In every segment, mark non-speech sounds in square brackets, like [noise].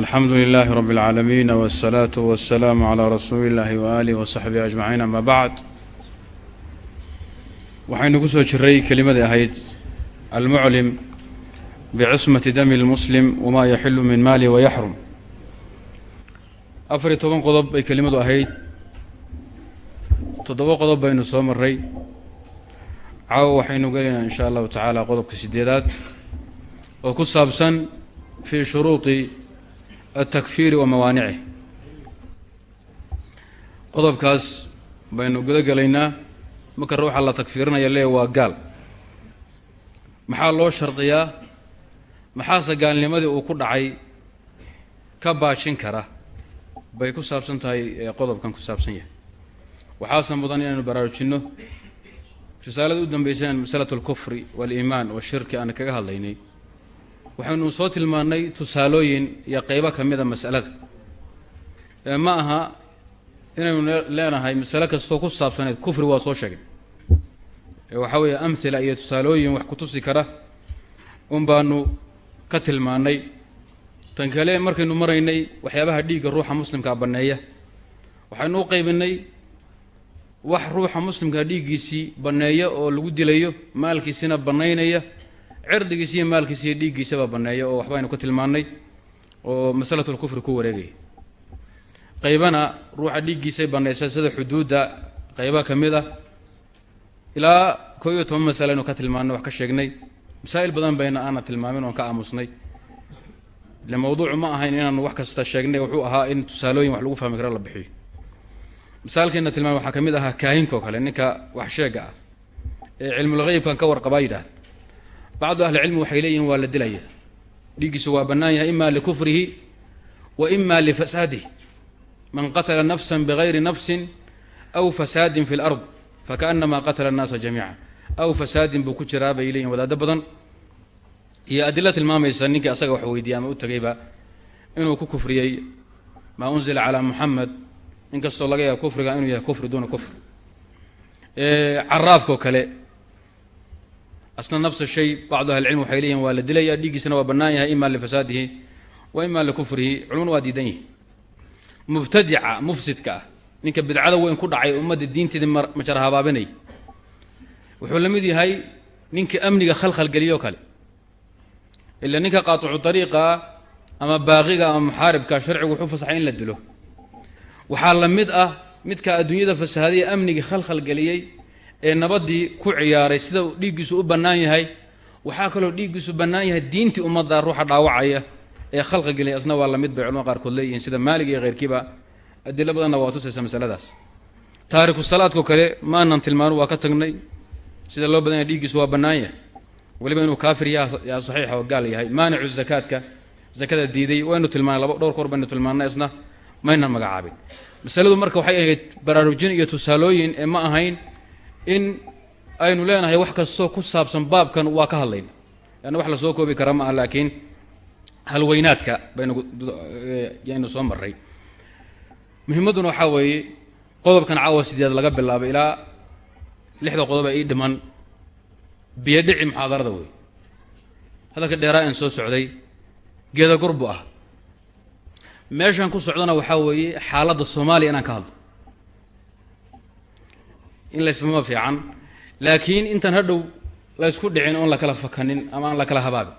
alxamdu lilaahi rab اlcaalamiin wالsalaatu wasalaamu calaa rasuuli اllahi waaalih wasaxbihi ajmaciin ama bacd waxaynu ku soo jiray kelimadii ahayd almuclim bicismati dami lmuslim wamaa yaxilu min maali wayaxrum afar iyo toban qodob bay kelimadu ahayd toddoba qodob baynu soo maray caawa waxaynu gelaynaa in sha allahu tacaala qodobka sideedaad oo ku saabsan fii shuruudi altakfiiri wa mawaanicih qodobkaas baynu guda gelaynaa marka ruuxa la takfiirinaya lee waa gaal maxaa loo shardiyaa maxaase gaalnimadii uu ku dhacay ka baajin kara bay ku saabsan tahay qodobkan ku saabsan yahay waxaase mudan inaynu baraarujinno risaalada u dambeyseen masalatu alkufri waaliimaan washirki aan kaga hadlaynay waxaynu soo tilmaannay tusaalooyin iyo qeybo ka mida masalada. Ee ma aha inaynu leenahay masale kastoo ku saabsaneed kufri waa soo sheegay. Ee waxaa weeye amhila iyo tusaalooyin wax ku tusi kara un baanu ka tilmaannay tan kale markaynu maraynay waxyaabaha dhiigga ruuxa muslimkaa banneeya. Waxaynu u qaybinay wax ruuxa muslimkaa dhiiggiisii banneeya oo lagu dilayo maalkiisina bannaynaya cirdigiisa iyo maalkiisa iyo dhiiggiisaba banneeya oo waxbaynu ka tilmaannay oo masalatulkufri ku wareegaya. Qaybana ruuxa dhiiggiisay bannaysa sida xuduudda qayba ka mid ah. Ilaa koo iyo toban masale aynu ka tilmaannay wax ka sheegnay. Masaa'il badan bayna aana tilmaamin oon ka aamusnay. Ile mawduucu ma ahayn inaanu wax kasta sheegnay wuxuu ahaa in tusaalooyin wax lagu fahmi karo la bixiyo. Misaalkeena tilmaamay waxaa ka mid ahaa kaahinka kale ninka wax sheega ah ee cilmulgheybkan ka warqabaa yidhahda bacdu ahli cilmi waxay leeyihiin waa la dilaya dhiiggiisu waa bannaan yahay ima likufrihi wa ima lifasaadihi man qatala nafsa bigayri nafsin aw fasaadin fi lard fakaanamaa qatala annaasa jamiica aw fasaadin buu ku jiraa bay leeyihiin wadaado badan iyo adilo tilmaamaysa ninkii asaga wax weydiiyey ama u tegayba inuu ku kufriyey maa unzila calaa muxamed inkastoo laga yaaba kufriga inuu yahay kufri duuna kale asna nafsa shay bacdu ahli cilm waxay leeyihiin waa la dilaya dhiiggiisana waa bannaan yahay ima lifasaadihi wa ima likufrihi culmuna waa diidan yihi mubtadica mufsidka ah ninka bidcada weyn ku dhacay ummadda diinteedii majar habaabinay wuxuu la mid yahay ninka amniga khalkhalgeliyoo kale. Ila ninka qaaticu dariiqa ama baaqiga ama muxaaribka sharcigu wuxuu fasaxay in la dilo. Waxaa la mid ah midka adduunyada fasahaadiya amnigii khalkhalgeliyey ee nabaddii ku ciyaaray sida dhiiggiisu u bannaan yahay waxaa kaloo dhiiggiisu bannaan yahay diintii ummadda ruuxa dhaawacaya ee khalqigeliyay asna waa la mid bay culamada qaarkood leeyihiin sida maalig iyo khayrkiiba adilo badanna waa tusaysa masaladaas. Taariku salaadko kale ma anan waa ka tagnay sida loo badan dhiiggiisu waa bannaan yahay. Weliba inuu kaafir yaa saxiixa oo gaal yahay. Maanicu zakaadka zakada diiday waynu tilmaanay laba dhowr koor baynu tilmaannay isna maynan magacaabin. Masaladu marka waxay ahayd baraarujin iyo tusaalooyin ee ma ahayn in aynu leenahay wax kastoo ku saabsan baabkan waa ka hadlayna. Leanna wax la soo koobi kara ma ah laakiin halweynaadka baynu soo marray. Muhimadduna waxaa weeye qodobkan caawa sideed laga bilaabo ilaa lixda qodob ee ii dhiman biyodhici muxaadarada wey hadalka dheeraa en soo socday geeda gurbu ah. Meeshan ku socdana waxaa weeye xaaladda soomaaliya inaan ka hadlo in laysfahmo fiican laakiin intaan hadhow la ysku dhicin oon la kala fakanin ama aan la kala habaabin.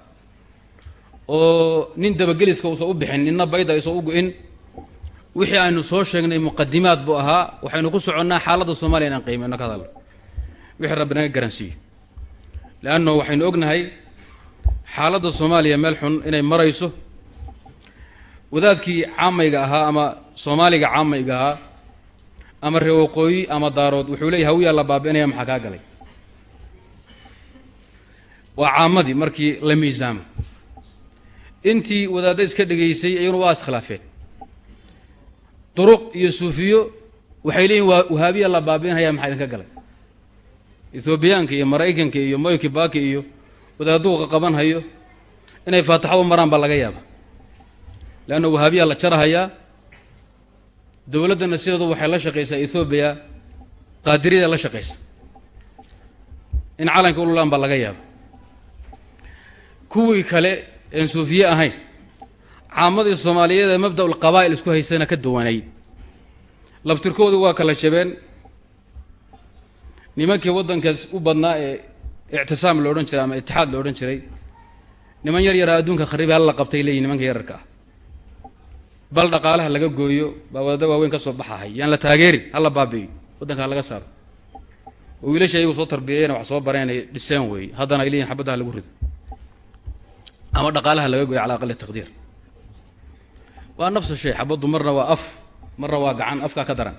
Oo nin dabageliska uusan u bixin ninna bayda aysan u go-in wixii aynu soo sheegnay muqadimaad buu ahaa waxaynu ku soconnaa xaaladda soomaaliya inaan qiimeyno ka hadalno. Wixii rabbi naga garansiiyo leanno waxaynu ognahay xaaladda soomaaliya meel xun inay marayso wadaadkii caamayga ahaa ama soomaaliga caamayga ahaa ama ree waqooyi ama daarood wuxuu leeyahy hawiyaa la baabi'inaya maxaa kaa galay? Waa caamadii markii la miisaamo. Intii wadaadda iska dhegaysay iyaguna waa iskhilaafeen duruq iyo suufiyo waxay leeyihiin wahaabiya la baabi'inaya maxaa idinka galay? Ethoobiyaanka iyo maraykanka iyo moyki baaki iyo wadaaduuqa qaban hayo inay faataxo u maraan baa laga yaaba leanna wahaabiya la jarahayaa dowladdana sideedu waxay la shaqaysaa ethoobiya qaadiriyada la shaqaysa in calanka ululaan baa laga yaaba kuwii kale een suufiye ahayn caamadii soomaaliyeed ee mabda ulqabaa'il isku haysana ka duwanayd laftirkoodu waa kala jabeen. Nimankii waddankaas u badnaa ee ictisaam lo odhan jiray ama itixaad lo odhan jiray niman yar yaraa adduunka kharibi halla qabtay leeyihiin nimanka yararka ah bal dhaqaalaha laga gooyo baa waddada waaweyn ka soo baxahay. Yaan la taageerin hala baabi'iyo waddanka laga saaro. Oo wiilasha ayagu soo tarbiyayena wax soo bareenay dhiseen weeye haddana ay leeyihiin xabadda lagu rido. Ama dhaqaalaha laga gooyo cala aqali taqdiir. Waa nafsa shay xabaddu marna waa af marna waa gacan afkaa ka daran.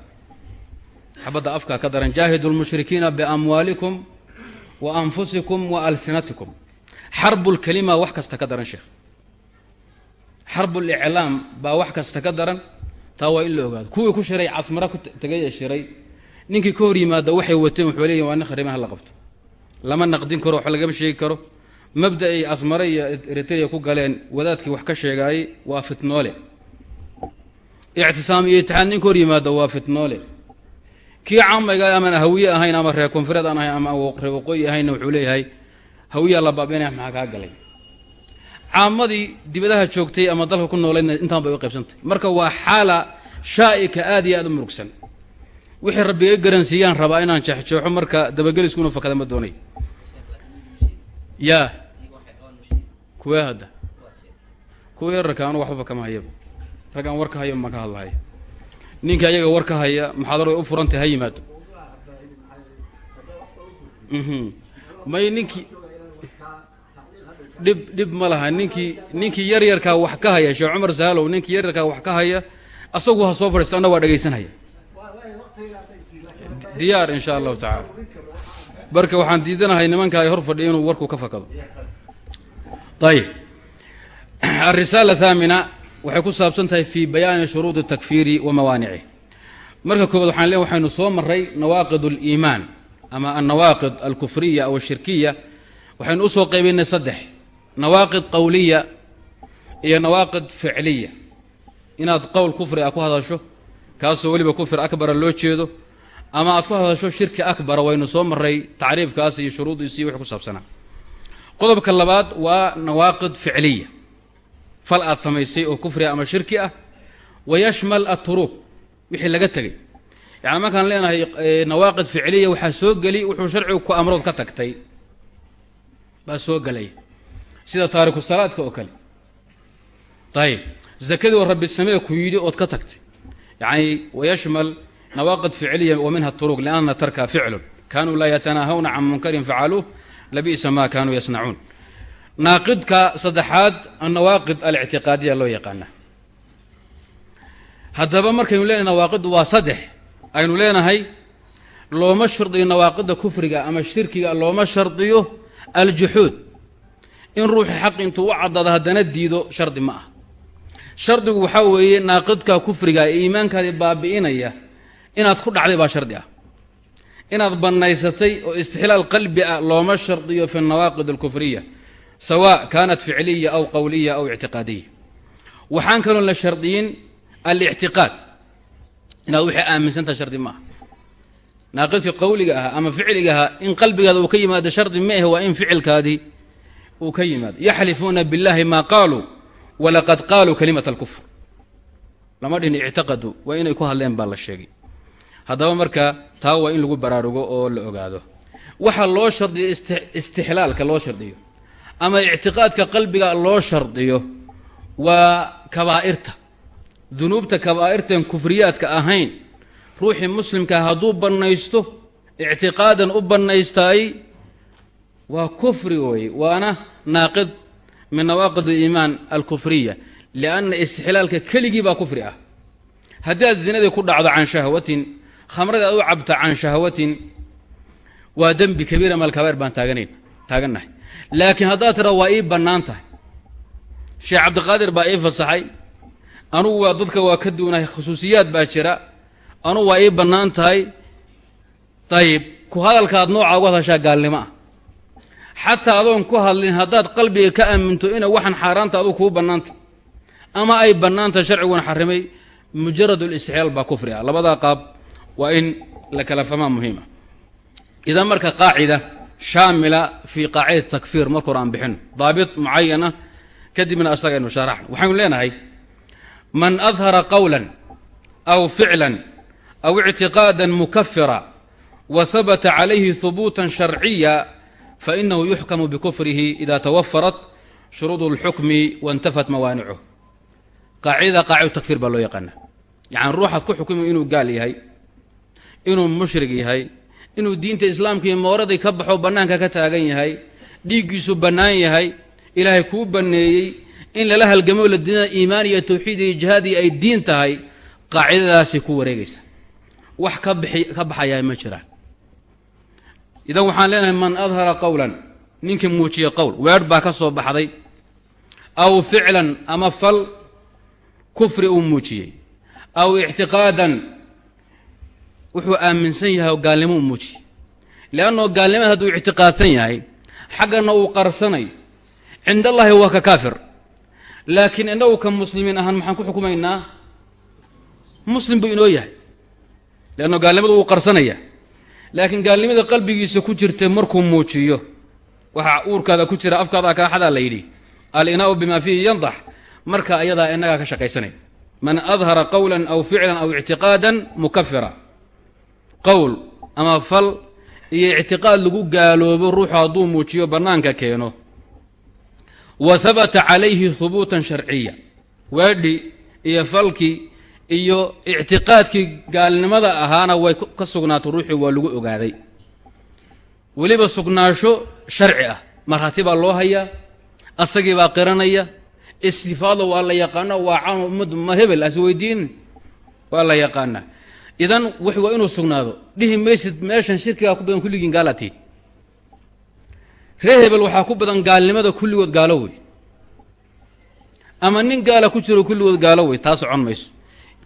Xabadda afkaa ka daran jaahidu lmushrikiina biamwaalikum wa anfusikum wa alsinatikum. Xarbulkelima wax kasta ka daran sheekh xarbuliclaam baa wax kasta ka daran taa waa in la ogaado. Kuwii ku shiray casmara ku tegay ee shiray ninkii ka hor yimaada waxay wateen wuxuu leeyihiin waa nin khariban hala qabto. Lama naqdin karo wax lagama sheegi karo. Mabda ay asmare iyo eritrea ku galeen wadaadkii wax ka sheegaayey waa fitnoole. Ictisaam iyo itixaad nin ka hor yimaada waa fitnoole. Kii camayga amaan hawiye ahayn ama reer koonfureed aan ahayn ama reer waqooyi ahaynna wuxuu leeyahay hawiyaa la baabiinaya maxaa kaa galay caamadii dibadaha joogtay ama dalka ku noolaydna intaan bay u qaybsantay. Marka waa xaala shaa'ika aad iyo aad u murugsan. Wixii rabbi iga garansiiyaan rabaa inaan jeexjeexo marka dabagelisku inuu fakada ma doonay. Yaa. Kuwee hadda? Kuwa yararka anu waxbaba kama hayaba rag aan war ka hayo ma ka hadlahaya ninka ayaga war ka haya muxaadaro way u furantay ha yimaado. May ninkii dhib dhib ma laha. Ninkii ninkii yar yarkaa wax ka haya sheekh cumar saalow ninkii yar yarkaa wax ka haya asagu ha soo fadhiista anna waa dhegaysanhaya diyaar in sha allahu tacaala. Waxaan diidanahay nimanka ay hor fadhiya inuu warku ka fakado. Ayib alrisaala [clears throat] thaamina waxay ku saabsan tahay fi bayaani shuruudi takfiiri wa mawaanicih marka koobaad waxaan leen waxaynu soo maray nawaaqid aliimaan ama alnawaaqid alkufriya aw ashirkiya waxaynu u soo qaybaynay saddex nawaaqid qowliya iyo nawaaqid ficliya. Inaad qowl kufri a ku hadasho kaasoo weliba kufr akbara loo jeedo ama aad ku hadasho shirki akbara waynu soo maray tacriifkaas iyo shuruudiisi iyo wixii ku saabsanaa. Qodobka labaad waa nawaaqid ficliya. Fal aad samaysay oo kufriga ama shirki ah wa yashmal aturuub wixii laga tegay yacni markaan leenahay nawaaqid ficliya waxaa soo geli sida taariku salaadka oo kale. Ayib zakadii oo rabbi samee ku yidhi ood ka tagtay. Yacni wayashmal nawaaqid ficliya wa turuq lianna tarka ficlun. Kanuu laa yatanaahawna can munkarin facaluuh labi'sa ma kanuu yasnacuun. Naaqidka saddexaad annawaaqid alictiqaadiya loo yaqaana. Haddaba markaynu leenahay nawaaqiddu waa saddex aynu leenahay looma shardiyo nawaaqidda kufriga ama shirkiga looma shardiyo aljuxuud in ruuxi xaq intuu u caddaado haddana diido shardi ma ah shardigu waxaa weeye naaqidka kufriga ee iimaankaadii baabi'inaya inaad ku dhacday baa shardi ah. Inaad bannaysatay oo istixlaal qalbi ah looma shardiyo fi nawaaqid alkufriya sawa kaanat ficliya aw qowliya aw ictiqaadiya. Waxaan kaloo la shardiyin alictiqaad inaad waxay aaminsantaha shardi ma aha. Naaqidkii qowliga ahaa ama ficliga ahaa in qalbigaada uu ka yimaado shardi ma ahe waa in ficilkaadii uu ka yimaado. Yaxlifuuna biاllahi maa qaaluu walaqad qaaluu kalimat alkufr. Lama dhihin ictiqadu waa inay ku hadleen baa la sheegay. Haddaba marka taa waa in lagu baraarugo oo la ogaado. Waxaa loo shardiyo istixlaalka loo shardiyo ama ictiqaadka qalbiga loo shardiyo waa kabaa'irta. Dunuubta kabaa'irtan kufriyaadka ahayn ruuxii muslimkaa hadduu bannaysto ictiqaadan u bannaystaay waa kufri weeye waana naaqid min nawaaqid aliimaan alkufriya lianna istixlaalka keligii baa kufri ah. Haddii aad zinadii ku dhacdo can shahwatin khamradii aad u cabta can shahwatin waa dembi kabiira malkabair baan taaganayn taagannahay laakiin haddaad tira waa ii bannaan tahay sheekh cabdiqaadir baa ii fasaxay anugu waa dadka waa ka duunahay khusuusiyaad baa jira anugu waa ii bannaan tahay. Dayib ku hadalkaad noocaa uga hadashaa gaalnimo ah xataa adoon ku hadlin haddaad qalbiga ka aaminto inay waxaan xaaraanta adugu kuu bannaanta ama ay bannaantahay sharciguna xarimay mujarad listixlaal baa kufri ah. Labadaa qaab waa in la kala famaa muhiima. Idan marka qaacida shaamila fii qaacida takfiir marka aan bixino daabit mucayana kadibna asagaynu sharaxno waxaynu leenahay man adhara qowla aw ficla aw ictiqaada mukafira wa habata calayhi hubuuta sharciya fainahu yuxkamu bikufrihi ida tawafarat shuruud اlxukmi waاntafat mawaanicuh qaacidada qaacida takfir baa loo yaqaana yani ruuxaad ku xukumi inuu gaal yahay inuu mushrig yahay inuu diinta islaamka iyo mooradii ka baxo bannaanka ka taagan yahay dhiiggiisu bannaan yahay ilaahay kuu banneeyey in lala halgamo la diinada iimaan iyo tawxiid iyo jihaad iyo ay diin tahay qaacidadaasay ku wareegaysa wax ka bixi jiraan idan waxaan leenahay man adhara qowlan ninkii muujiya qowl weedh baa ka soo baxday. Aw ficlan ama fal kufri uu muujiyey. Aw ictiqaadan wuxuu aaminsan yahay oo gaalnimo uu muujiyey. Leannao gaalnimada hadduu ictiqaadsan yahay xaggana uu qarsanayo cind allaahi waa ka kaafir. Laakiin innagu ka muslimiin ahaan maxaan ku xukumaynaa? Muslim buu inoo yahay. Leanno gaalnimadu wuu qarsanaya laakiin gaalnimada qalbigiisa ku jirta markuu muujiyo waxaa uurkaada ku jira afkaada kaaxadaa la yidhi al-inaa'u bimaa fiihi yandax. Marka ayadaa innagaa ka shaqaysanay man adhara qowlan aw ficlan aw ictiqaadan mukafira qowl ama fal iyo ictiqaad lagu gaaloobo ruuxu hadduu muujiyo bannaanka keeno. Wa habata calayhi hubuutan sharciya. Waadhi iyo falkii iyo ictiqaadkii gaalnimada ahaana way ka sugnaato ruuxii waa lagu ogaaday. Weliba sugnaansho sharci ah marhaati baa loo hayaa asagii baa qiranaya istifaada waa la yaqaana waa can ummaddu ma hebel as weydiin waa la yaqaanaa idan w waa inuu sugnaado dhihi maysid meeshan shirkigaa ku badan kulligiin gaalatii ree hebel waxaa ku badan gaalnimada kulligood gaalo wey. Ama nin gaala ku jiro kulligood gaalo wey taa socon mayso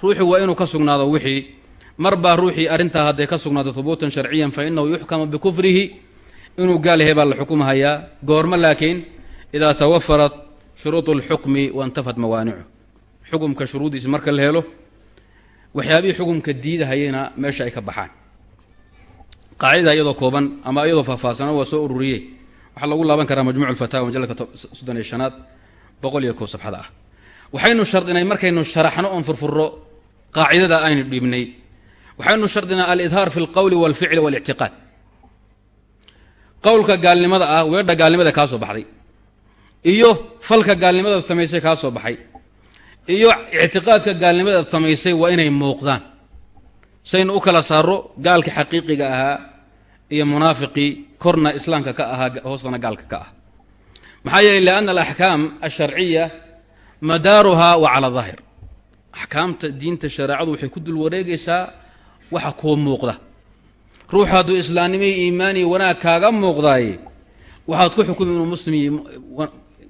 ruuxii waa inuu ka sugnaado wixii. Mar baa ruuxii arrintaa hadday ka sugnaato hubuutan sharciyan fa inahu yuxkamu bikufrihi inuu gaal yahay baa la xukumhayaa goormo laakiin idaa tawafarat shuruud اlxukmi waintafat mawaanicu. Xukumka shuruuddiisi marka la helo waxyaabihii xukumka diidahayena meesha ay ka baxaan. Qaacidada iyadoo kooban ama iyadoo faahfaahsana waa soo ururiyey. Waxaa lagu laaban karaa majmuc alfatawa majalka soddon iyo shanaad boqol iyo kow safxada ah. Waxaynu shardinay markaynu sharaxno oon furfuro qaacidada aynu dhibnay. Waxaynu shardinaa alidhaar fi lqowli walficli walictiqaad qowlka gaalnimada ah weedha gaalnimada kaa soo baxday. Iyo falka gaalnimadaad samaysay kaa soo baxay. Iyo ictiqaadka gaalnimadaad samaysay waa inay muuqdaan. Saynu u kala saaro gaalka xaqiiqiga ahaa iyo munaafiqii korna islaamka ka ahaa hoostana gaalka ka ah. Maxaa yeeley lianna alaxkaam alsharciya madaaruha wa cala daahir axkaamta diinta shareecadu waxay ku dul wareegaysaa waxa kuu muuqda. Ruux hadduu islaamnimo iyo iimaan iyo wanaag kaaga muuqdaaye waxaad ku xukumi inuu muslim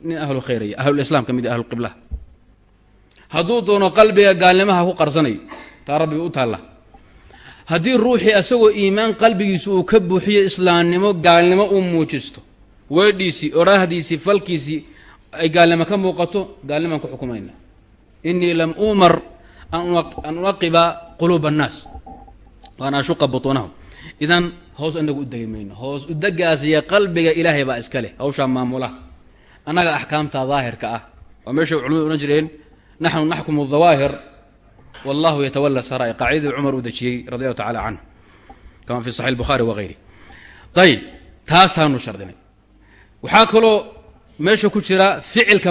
nin ahlu khayraya ahlulislaam ka mid ahlulqiblaha hadduu doono qalbiga gaalnimaha ku qarsanayo taa rabbiga u taalla. Haddii ruuxii asagoo iimaan qalbigiisu uu ka buuxiyo islaamnimo gaalnimo uu muujisto weedhiisii oraahdiisii falkiisii ay gaalnimo ka muuqato gaalnimaan ku xukumayna inii lam uumar an unaqiba quluuba annaas waan ashuqa butuunahum idan hoos inagu u degi mayno. Hoos udegaas iyo qalbiga ilaahay baa iska leh. Hawshaa maamulaha annaga axkaamta daahirka ah. Waa meeshay culimadu odhan jireen naxnu naxkumu dawaahir. Wallahu yatawala sarai qaacidadii cumar uu dejiyey radi allahu tacala canhu kama fi saxi lbukhaari wagayri ayib taasaanu shardinay. Waxaa kaloo meesha ku jira ficilka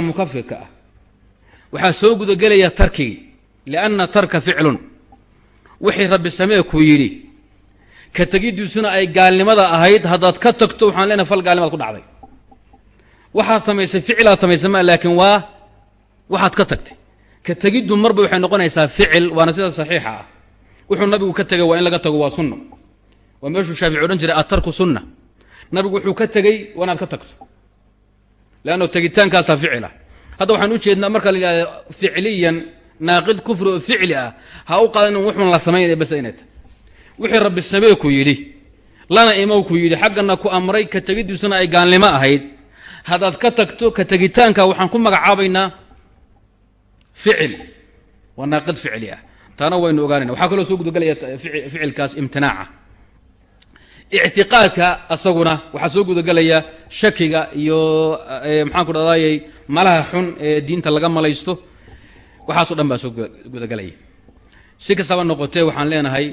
waxaa soo gudagelaya tarkigii lianna tarka ficlun. Wixii rabbi samee ku yidhi ka tegiddiisuna ay gaalnimada ahayd haddaad ka tagto waxaan leenahay fal gaalnimaad ku dhacday. Waxaad samaysay ficilaad samaysay ma laakiin waa waxaad ka tagtay. Ka tegiddu marba waxay noqonaysaa ficil waana sida saxiixa ah. Wuxuu nabigu ka tegay waa in laga tago waa sunno waa meeshuu shaafici odhan jiray atarku sunna. Nabigu wuxuu ka tegey waa inaad ka tagto. Leanno tegitaankaasaa ficil ah hadda waxaan u jeednaa marka la yidhahdo ficliyan naaqid kufri oo ficli ah ha u qaadan in wuxun la samaynaya bas inay tahay. Wixii rabbi samee ku yidhi lana imow ku yidhi xaggana ku amray ka tegiddiisuna ay gaalnimo ahayd. Haddaad ka tagto ka tegitaanka waxaan ku magacaabaynaa ficil. Waa naaqid ficli ah. Taana waynu ogaanayna. Waxaa kaloo soo gudagelaya ficilkaas imtinaaca ictiqaadka asaguna waxaa soo gudagelaya shakiga iyo maxaan ku dhadayay malaha xun ee diinta laga malaysto. Waxaaso dhan baa soo gudagelaya si kastaba noqotee waxaan leenahay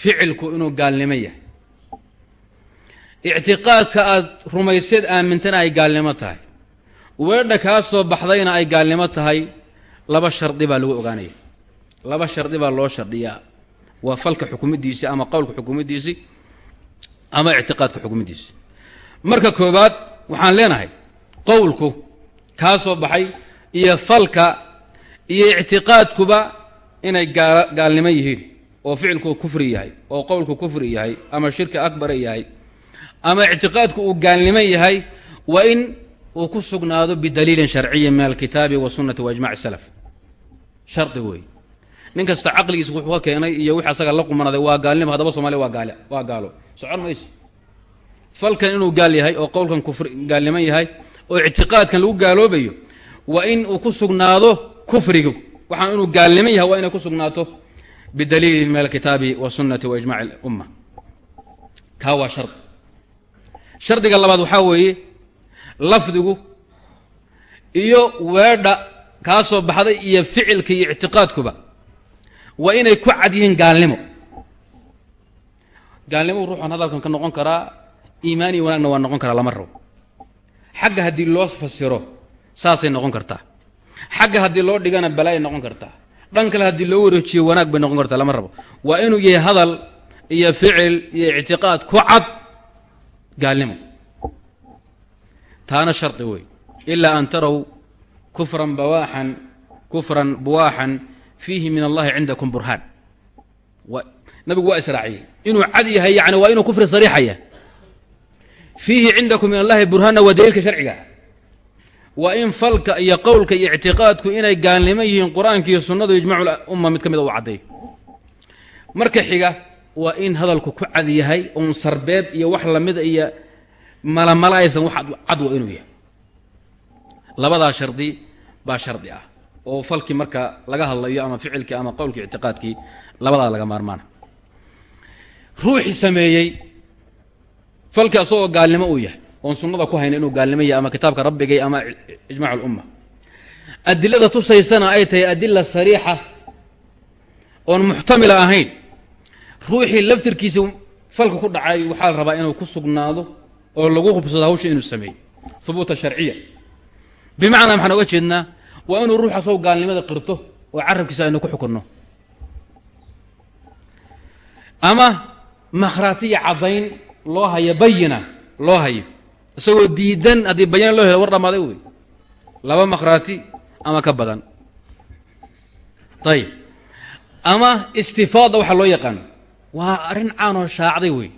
ficilku inuu gaalnimo yahay. Ictiqaadka aad rumayseed aamintana ay gaalnimo tahay. Weedha kaa soo baxdayna ay gaalnimo tahay laba shardi baa lagu ogaanaya. Laba shardi baa loo shardhiyaa waa falka xukumidiisii ama qowlka xukumidiisii ama ictiqaadka xukumidiisi marka koowaad waxaan leenahay qowlku kaa soo baxay iyo falka iyo ictiqaadkuba inay gaal gaalnimo yihiin oo ficilku kufri yahay oo qowlku kufri yahay ama shirki akbara yahay ama ictiqaadku uu gaalnimo yahay waa in uu ku sugnaado bidaliilin sharciyin min alkitaabi wasunati waijmaci salaf. Shardi wey nin kasta caqligiisa wuxuu ka keenay iyo wixii asaga la qumanaday waa gaalnimo haddaba soomaliya waa gaal waa gaalo. Socon mayso. Falkan inuu gaal yahay oo qowlkan kufri gaalnimo yahay oo ictiqaadkan lagu gaaloobayo waa in uu ku sugnaado kufrigu. Waxaan inuu gaalnimo yahay waa inay ku sugnaato bidaliilin min alkitaabi wasunati waijmaci lumma kaa waa shardi shardiga labaad waxaa weeye lafdigu iyo weedha kaa soo baxday iyo ficilka iyo ictiqaadkuba waa inay ku cad yihiin gaalnimo. Gaalnimo ruuxan hadalkan ka noqon karaa iimaan iyo wanaagna waa noqon karaa lama rabo. Xagga haddii loo fasiro saasay noqon kartaa. Xagga haddii loo dhigana balaay noqon kartaa. Dhan kale haddii loo wareejiyo wanaag bay noqon kartaa lama rabo. Waa inuu yahay hadal iyo ficil iyo ictiqaad ku cad gaalnimo. Taana shardi wey ilaa an tarow kufran bawaaxan kufran buwaaxan fiihi min allahi cindakum burhaan. Nabigu waa israaciyey. Inuu cad yahay yani waa inuu kufri sariixaya. Fiihi cindakum min allahi burhaanna waa daliilka sharciga. Waa in falka iyo qowlka iyo ictiqaadku inay gaalnimo yihiin qur'aanka iyo sunnadu ijmacu umma mid ka mida u cadday. Marka xiga waa in hadalku ku cad yahay oon sarbeeb iyo wax lamida iyo malamala aysan wax cad waa inuu yahay. Labadaa shardi baa shardi ah oo falkii marka laga hadlayo ama ficilkii ama qowlkii ictiqaadkii labadaa laga maarmaana ruuxii sameeyey falkii asagoo gaalnimo uu yahay oon sunnada ku hayna inuu gaalnimo yahay ama kitaabka rabbigay ama ijmac alumma adilada tusaysana ay tahay adila sariixa oon muxtamila ahayn. Ruuxii laftirkiisa falka ku dhacay waxaa la rabaa inuu ku sugnaado oo lagu hubsado hawsha inuu sameeyey. Hubuuta sharciya. Bimacnaa maxaan oga jeednaa waa inuu ruux asagoo gaalnimada qirto oo carabkiisa aynu ku xukunno. Ama makhraatiya caddayn loo hayo bayina loo hayo. Isagoo diidan haddii bayina loo helo war dhammaaday wey laba makhraati ama ka badan. Ayib ama istifaada waxaa loo yaqaan. Waa arrin caanoo shaacday wey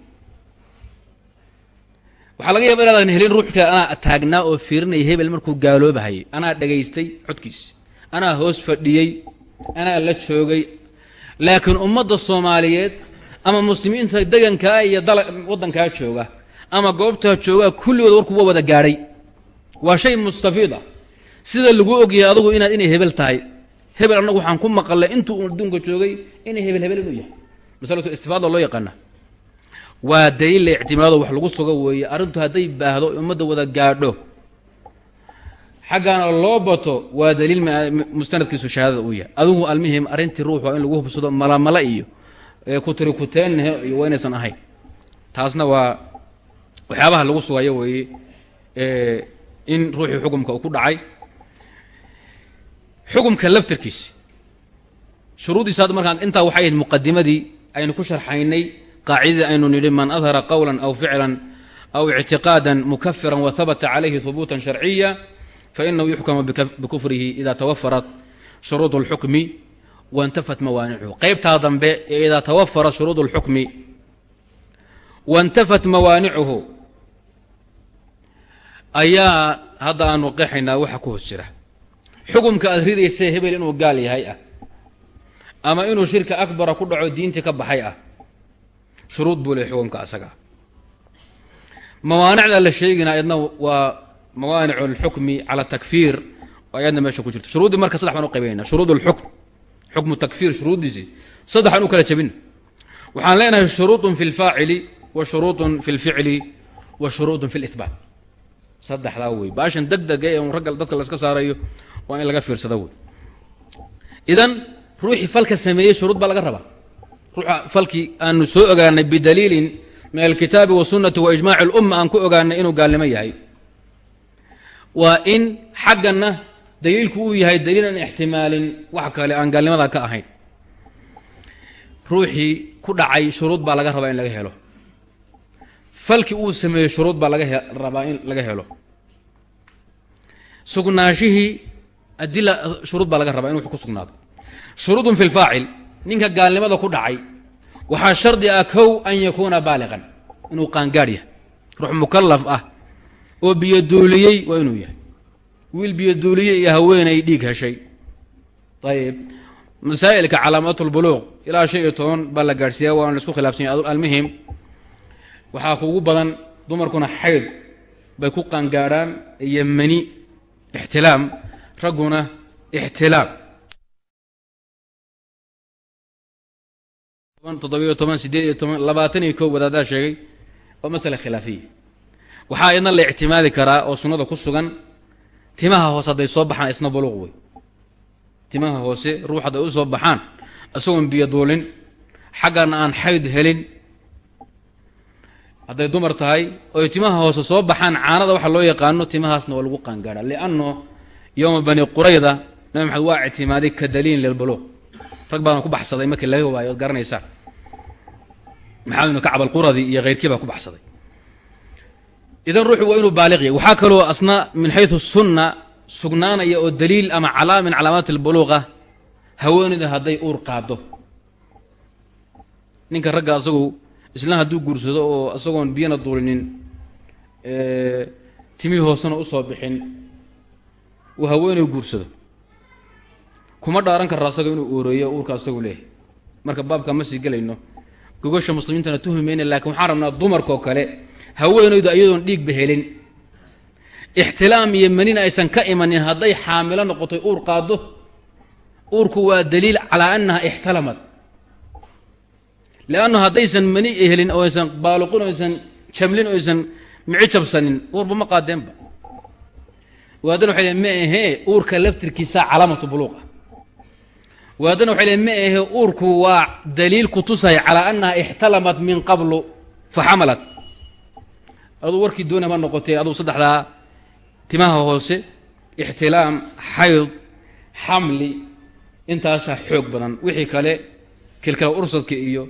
waxaa laga yaba inaadan helin ruuxka anaa taagnaa oo fiirinaya hebel markuu gaaloobahayay anaa dhagaystay codkiisi anaa hoos fadhiyey anaa la joogay. Laakiin ummadda soomaaliyeed ama muslimiinta degankaa iyo dal waddankaa jooga ama goobtaa joogaa kulligood warku waa wada gaadhay waa shay mustafiid ah. Sida lagu ogyahay adugu inaad inay hebel tahay. Hebel annagu waxaan ku maqalay intuu adduunka joogay inay hebel hebel inuu yahay. Masalatu istifaada loo yaqaana waa daliil la ictimaado wax lagu sugo weeye. Arrintu hadday baahdo ummadda wada gaadho. Xaggaana loo bato waa daliil mustanadkiisu shahaadada uu yahay. Adigu almihim arrintii ruux waa in lagu hubsado malamala iyo kutiri kuteenhe iyo waa inaysan ahayn. Taasna waa waxyaabaha lagu sugayo weeye in ruuxii xukumka uu ku dhacay. Xukumka laftarkiisi shuruuddiisa hadda markaan intaa waxay ahayd muqadimadii aynu ku sharxaynay qaacidadii aynu nidhi man adhara qowlan aw ficlan aw ictiqaadan mukafiran wa habata calayhi hubuutan sharciya fainahu yuxkamu bikufrihi ida tawafarat shuruud اlxukmi waintafat mawaanicuhu qaybtaa dambe ee idaa tawafarat shuruud اlxukmi waintafat mawaanicuhu ayaa hadda aanu qeexaynaa waxa ku hoos jira xukumka aad ridaysa hebel inuu gaal yahay ah ama inuu shirka akbara ku dhaco diintii ka baxay ah shuruud buu leey xukumka asaga mawaanicda la sheegina ayadna waa mawaanic اlxukmi cala takfiir oo ayadna meesha ku jirto shuruuddii marka saddex baan u qaybaynaa shuruud اlxukm xukmu takfiir shuruuddiisii saddexaan u kala jabina waxaan leenahay shuruudun fi اlfaacili wa shuruudun fi اlficli wa shuruudun fi اlihbaat saddexdaa wey baashan deg dega ee un ragga dadka laska saarayo waa in laga fiirsada wey idan ruuxii falka sameeyey shuruud baa laga rabaa ruuxa falkii aanu soo ogaanay bidaliilin min alkitaabi wasunnati wa ijmaaci اlumma aan ku ogaanay inuu gaalnimo yahay. Waa in xagganna daliilku uu yahay daliil aan ixtimaalin wax kale aan gaalnimada ka ahayn. Ruuxii ku dhacay shuruud baa laga rabaa in laga helo. Falkii uu sameeyey shuruud baa laga rabaa in laga helo. Sugnaashihii adila shuruud baa laga rabaa in wux ku sugnaado. Shuruudun fi lfaacil ninka gaalnimada ku dhacay waxaa shardi ah kow an yakuuna baaliqan inuu qaangaadh yahay ruux mukalaf ah oo biyoduuliyey waa inuu yahay. Wiil biyoduuliyey iyo haweenay dhiig heshay ayib masaa'ilka calaamaat lbuluuq ilaa shan iyo toban baa la gaadhsiiya waan la isku khilaafsanya almuhim waxaa kuugu badan dumarkuna xayd bay ku qaangaadhaan iyo mani ixtilaam. Ragguna ixtilaam toddobiyo toban sideed iyo toban sheegay waa masale khilaafiya. Waxaa iyadna la ictimaadi karaa oo sunnada ku sugan timaha hoose hadday soo baxaan isna buluuq wey timaha hoose ruux hadday soo baxaan isagoon biyo duulin xaggana aan xayd helin. Hadday dumar tahay oy timaha hoose soo baxaan caanada waxa loo yaqaano timahaasna waa lagu qaangaadha lianno yowma bani qurayda nabi maxamed waa ictimaaday ka daliilin lilbuluuq rag badan ku baxsaday markii laga waayo ood maxamed ibnu kacb alquradi iyo keyrkii baa ku baxsaday. Idan ruuxu waa inuu baaliq yahy waxaa kaloo asna min xaysu sunna sugnaanaya oo daliil ama calaama min calaamaat albuluuqa haweenayda hadday uur qaado ninka ragga asagu isla hadduu guursado oo isagoon biyana duulinin timihii hoosena u soo bixin uu haweenay guursado. Kuma dhaaran kara asaga inuu ooreeyo uurka asagu leeyahy marka baabka ma sii gelayno gogosha muslimiintana tuhmi mayna waxaan rabnaa dumarkao kale haweenaydu iyadoon dhiigba helin ixtilaam iyo manina aysan ka imanin hadday xaamilo noqotay uur qaado uurku waa daliil calaa annaha ixtalamad. Leannu haddaysan mani helin oo aysan baaluqin o aysan jamlin o aysan mici jabsanin uurba ma qaadeenba waadana waxay leen ma ahee uurka laftirkiisa calaamatu buluuqa waadana waxay leen ma ahee uurku waa daliil ku tusaya calaa annaha ixtalamat min qablu fa xamalat. Aduu warkii doona ma noqotay aduu saddexdaa timaha hoose ixtilaam xayd xamli intaasaa xoog badan. Wixii kale kilkala ursadka iyo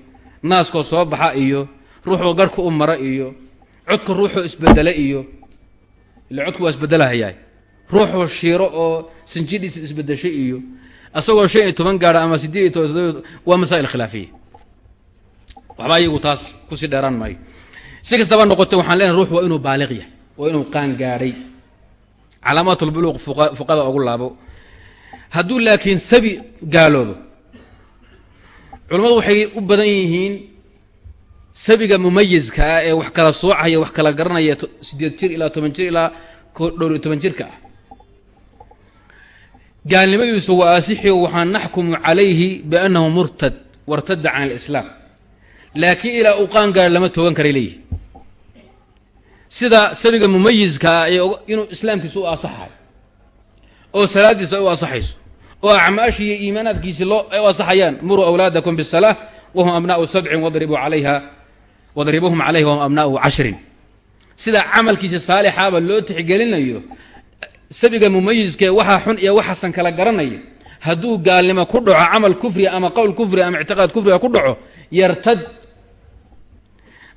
naaskoo soo baxa iyo ruuxoo garhka u mara iyo codka ruuxoo isbedela iyo ila codku waa isbedelahayaa ruuxoo shiiro oo sanjidhiisa isbedeshay iyo asagoo shan iyo toban gaara ama siddeed iyo toban waa masaa'il khilaafiya waxba iyagu taas ku sii dheeraan maayo. Si kastaba noqotay waxaan leenahay ruux waa inuu baaliq yahay waa inuu qaan gaadhay calaamaat ulbuluuq fuqada ugu laabo. Hadduu laakiin sabi gaaloobo culammadu waxay u badan yihiin sabiga mumayiska ah ee wax kala soocaya wax kala garanaya siddeed jir ilaa toban jir ilaa dhowr iyo toban jirka ah gaalnimadiisu waa asixi waxaan naxkumu calayhi biannahu murtad wartada can alislaam. Laakiin ilaa uu qaan gaaro lama toogan karay leeyihi sida sabiga mumayiska ah ee inuu islaamkiisu u asaxayo oo salaaddiisa ay u asaxayso oo acmaashii iyo iimaanaadkiisii loo ay u asaxayaan muruu awlaadakum bisalaa wahum abnaau sabcin wadribuu calayha wadribuuhum calayha wahum abnaau cashrin. Sida camalkiisa saalixaaba loo tixgelinayo sabiga mumayiskee waxaa xun iyo waxasan kala garanaya hadduu gaalnimo ku dhaco camal kufriga ama qowl kufriga ama ictiqaad kufriga ku dhaco yartad.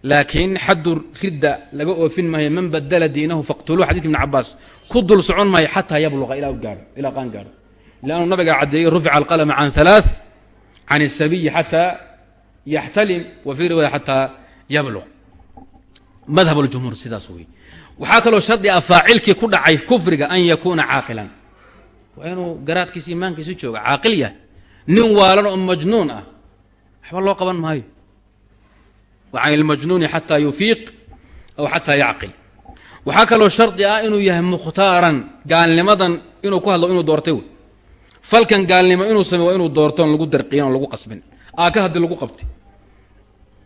Laakiin xaddu ridda laga oofin maayo man badala diinahu faqtuluu xadidka ibn cabaas ku dul socon maayo xataa yabluqa ilaa gaao ilaa qaan gaadho. Lannu nabigaa caddeeyey rufica alqalama can alaa can asabiyi xataa yaxtalim wa fii riwaaya xataa yabluq. Madhab ljumhuur sidaas wey waxaa kaloo shardi ah faacilkii ku dhacay kufriga an yakuuna caaqilan. Waa inuu garaadkiisa iimaankiisu jooga caaqil yahay. Nin waalan oo majnuun ah. Waxba loo qaban maayo. Wa ilmajnuuni xataa yufiiq aw xataa yacqil. Waxaa kaloo shardi ah inuu yahay mukhtaaran gaalnimadan inuu ku hadlo inuu doortay wey. Falkan gaalnimo inuu samey waa inuu doorto on lagu darqiyin on lagu qasbin. Aaka haddii lagu qabtay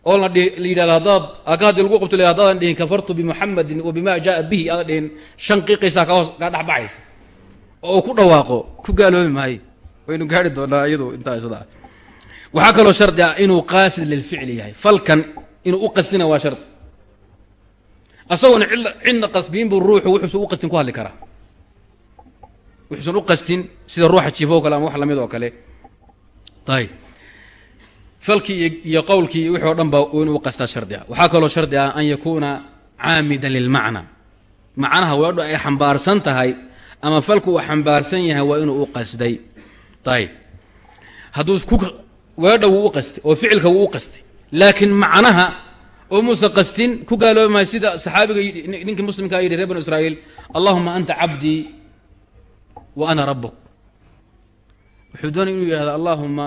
oo la yidhahdo haddaad lagu qabto haddaadan dhihin kafartu bimuxamadin wa bima bihi aadan dhihin shan qiiqaysaa kahoos kaa dhexbaxaysa oo ku dhawaaqo ku gaaloobi maayo waynu gaari doonaa iyadu intaa isada waxaa kaloo shardi ah inuu qaasid lilficli yahay. Falkan inuu u qastina waa shardi asagoona cidna qasbiin buu ruuxu wuxuusan u qastin ku hadli karaa. Wuxuusan u qastin sida ruuxa jiifo o kale ama wax la mid oo kale. Ayb falkii iyo qowlkii wixi o dhan ba inuu qastaa shardi ah waxaa kaloo shardi ah an yakuuna caamidan lilmacna macnaha weedho ay xambaarsan tahay ama falku uu xambaarsan yahay waa inuu u qasday. Ayb hadduu ku weedha wuu u qastay oo ficilka wuu u qastay. Laakiin macnaha oo muusa qastin ku gaaloobamay sida saxaabiga ninkii muslimkaa yidhi reer banu israa'iil allahuma anta cabdii wa ana rabuk wuxuu doonay inuu yidhahdo allahuma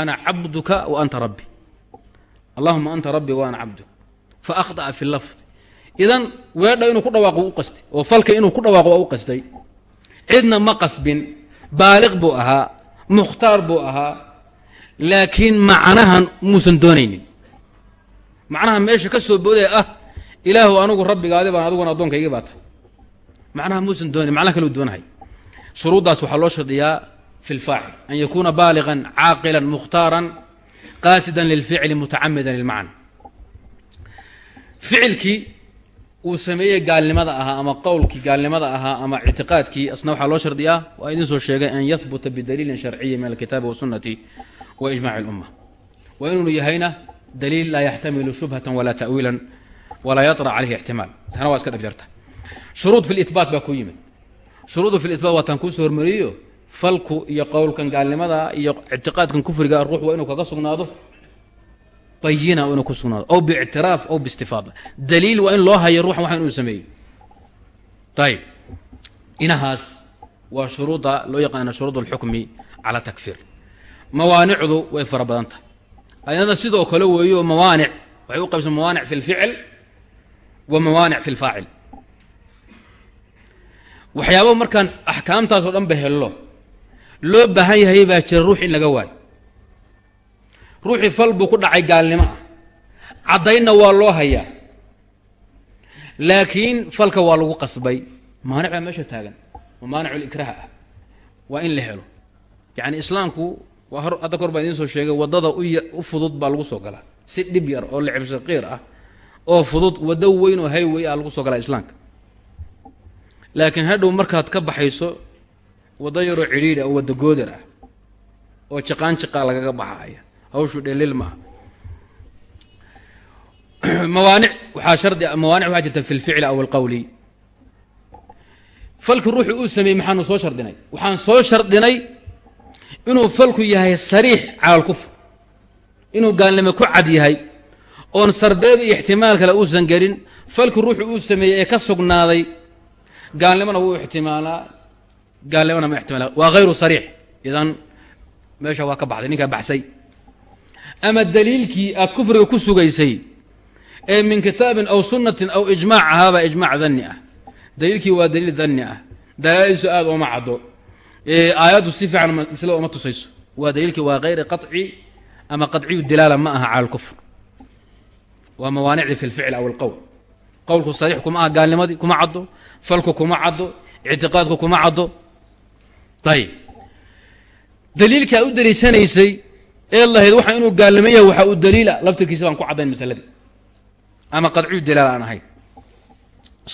ana cabduka wa anta rabbi allahuma anta rabbi wa ana cabduk fa akhطa'a fi lafd idan weedha inuu ku dhawaaqo u qastay oo falka inuu ku dhawaaqo waa u qastay cidna ma qasbin baaliq buu ahaa mukhtaar buu ahaa laakiin macnahan muusan doonaynin macnaha meesha ka soo boodaya ah ilaahu anigu rabbigaadi baan adiguna addoonkaygii baa tahay macnaha muusan doonayn macnaha kaleu doonahay shuruuddaas waxaa loo shardiyaa fi lfaacil an yakuuna baaliqan caaqilan mukhtaaran qaasidan lilficli mutacamidan lilmacna ficilkii uu sameeyey gaalnimada ahaa ama qowlkii gaalnimada ahaa ama ictiqaadkii asna waxaa loo shardiyaa. Waa idin soo sheegay an yahbuta bidaliilin sharciyi min alkitaabi wasunati wa ijmaci اlumma waa inuunu yahayna daliil laa yaxtamilu shubhatan walaa ta'wiilan walaa yaطra calayhi ixtimaal tana waa iska dhab jarta. Shuruud fi litbaat baa ku yimid. Shuruudu fi litbaat waataan kuusoo hormariyo falku iyo qowlkan gaalnimada iyo ictiqaadkan kufriga ruux waa inuu kaga sugnaado? Bayina inuu ku sugnaado. Aw biictiraaf aw biistifaada daliil waa in loo hayo ruuxan waxa inuu sameeyo. Ayib inahaas waa shuruudda loo yaqaana shuruud alxukmi cala takfiir mawaanicdu way fara badan tahay ayada sidoo kale weeyo mawaanic waxay u qaybsan mawaanic fi lficil wa mawaanic fi lfaacil waxyaaba markaan axkaamtaasoo dhan ba hello loo baahan yahay baa jira ruux in laga waayo ruuxii fal buu ku dhacay gaalnimo. Ah caddaynna waa loo hayaa. Laakiin falka waa lagu qasbay. Maanic baa meesha taagan. Oo maanicu likraah ah. Waa in la helo. Yacni islaamku waa hadda kor baa idiin soo sheegay waddada u fudud baa lagu soo galaa si dhib yar oo licib saqiir ah oo fudud waddo weyn oo hayway ah lagu soo galaa islaamka. Laakiin hadhow markaad ka baxayso waddo yaroo cidhiidhi oo wadda goodar ah oo jiqaa lagaga baxaya hawshu dhelil maaha [clears throat] mawaanic waxaa shardi mawaanic waxaa jirta fi aw alqawli falki ruuxu uu sameeyey maxaanu soo shardinay? Waxaan soo shardinay inuu falku yahay sariix cala inuu gaalnimo ku cad yahay oon sarbeeb iyo ixtimaal kale uusan gelin falki ruuxu uu sameeyey ee ka sugnaaday gaalnimona wuu ixtimaalaa gaalnimona ma ixtimaala waa hayru sariix idan meesha waa ka baxday ninkaa baxsay ama daliilkii aad kufriga ku sugaysay ee min kitaabin aw sunnatin aw ijmaac ahaabaa ijmaac danni ah daliilkii waa daliil danni ah dalaaliisu aad ooma caddo aayaddu si fiican maslada oma tusayso waa daliilkii waa hayri qaطci ama qaطciyu dilaala ma aha cala alkufr waa mawaanicdii fi lficl aw alqowl qowlku sariix kuma aha ayib daliilkii aad u daliishanaysay ee lahayd waxa inuu gaalnimo yahay waxaa uu daliila laftirkiisa baan ku caddayn masaladii ama qadciyu dilaal aan ahayn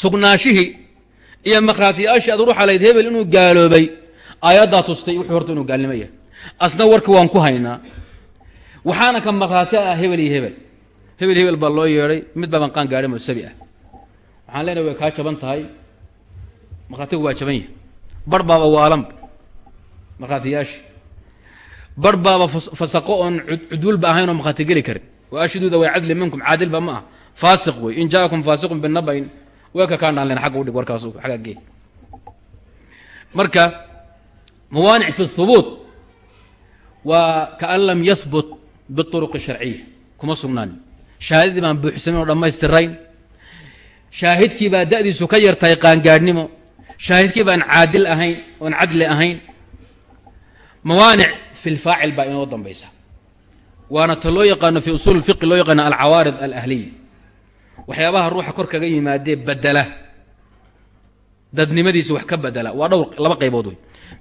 sugnaashihii iyo makhraatiyaashii ad ruuxa lahayd hebel inuu gaaloobay aayaddaa tustay wuxuu horta inuu gaalnimo yahay asna warkii waan ku haynaa waxaana ka makhraati ah hebel iyo hebel hebel hebel baa loo yeedhay mid baaban qaan gaadhin oo sabi ah waxaan leenahay way kaa jaban tahay markhaatiyaashii bar baaba fasaqo oon cudwulba ahayn oo markhaati geli karin. Wa ashiduuda way cadli minkum caadilba ma ah faasiq in jaakum faasiqun binabayn weeka kaa dhaan len agga udhig warkaas agga gee. Marka mawaanic fi hubuut waa kaan lam yahbut biuruq sharciya kuma sugnaanin. Shahaadadii baan buuxsamin oo dhammaystirayn shaahidkii baa da'diisu ka yartahay qaangaadhnimo. Shaahidkii baan caadil ahayn oon cadli ahayn mawaanic fi lfaacil baa inoo dambaysa. Waana ta loo yaqaano fi usuul fiqi loo yaqaano alcawaarid alahliya waxyaabaha ruuxa kor kaga yimaadee bedela dadnimadiisa wax ka bedela waa dhowr laba qaybood wey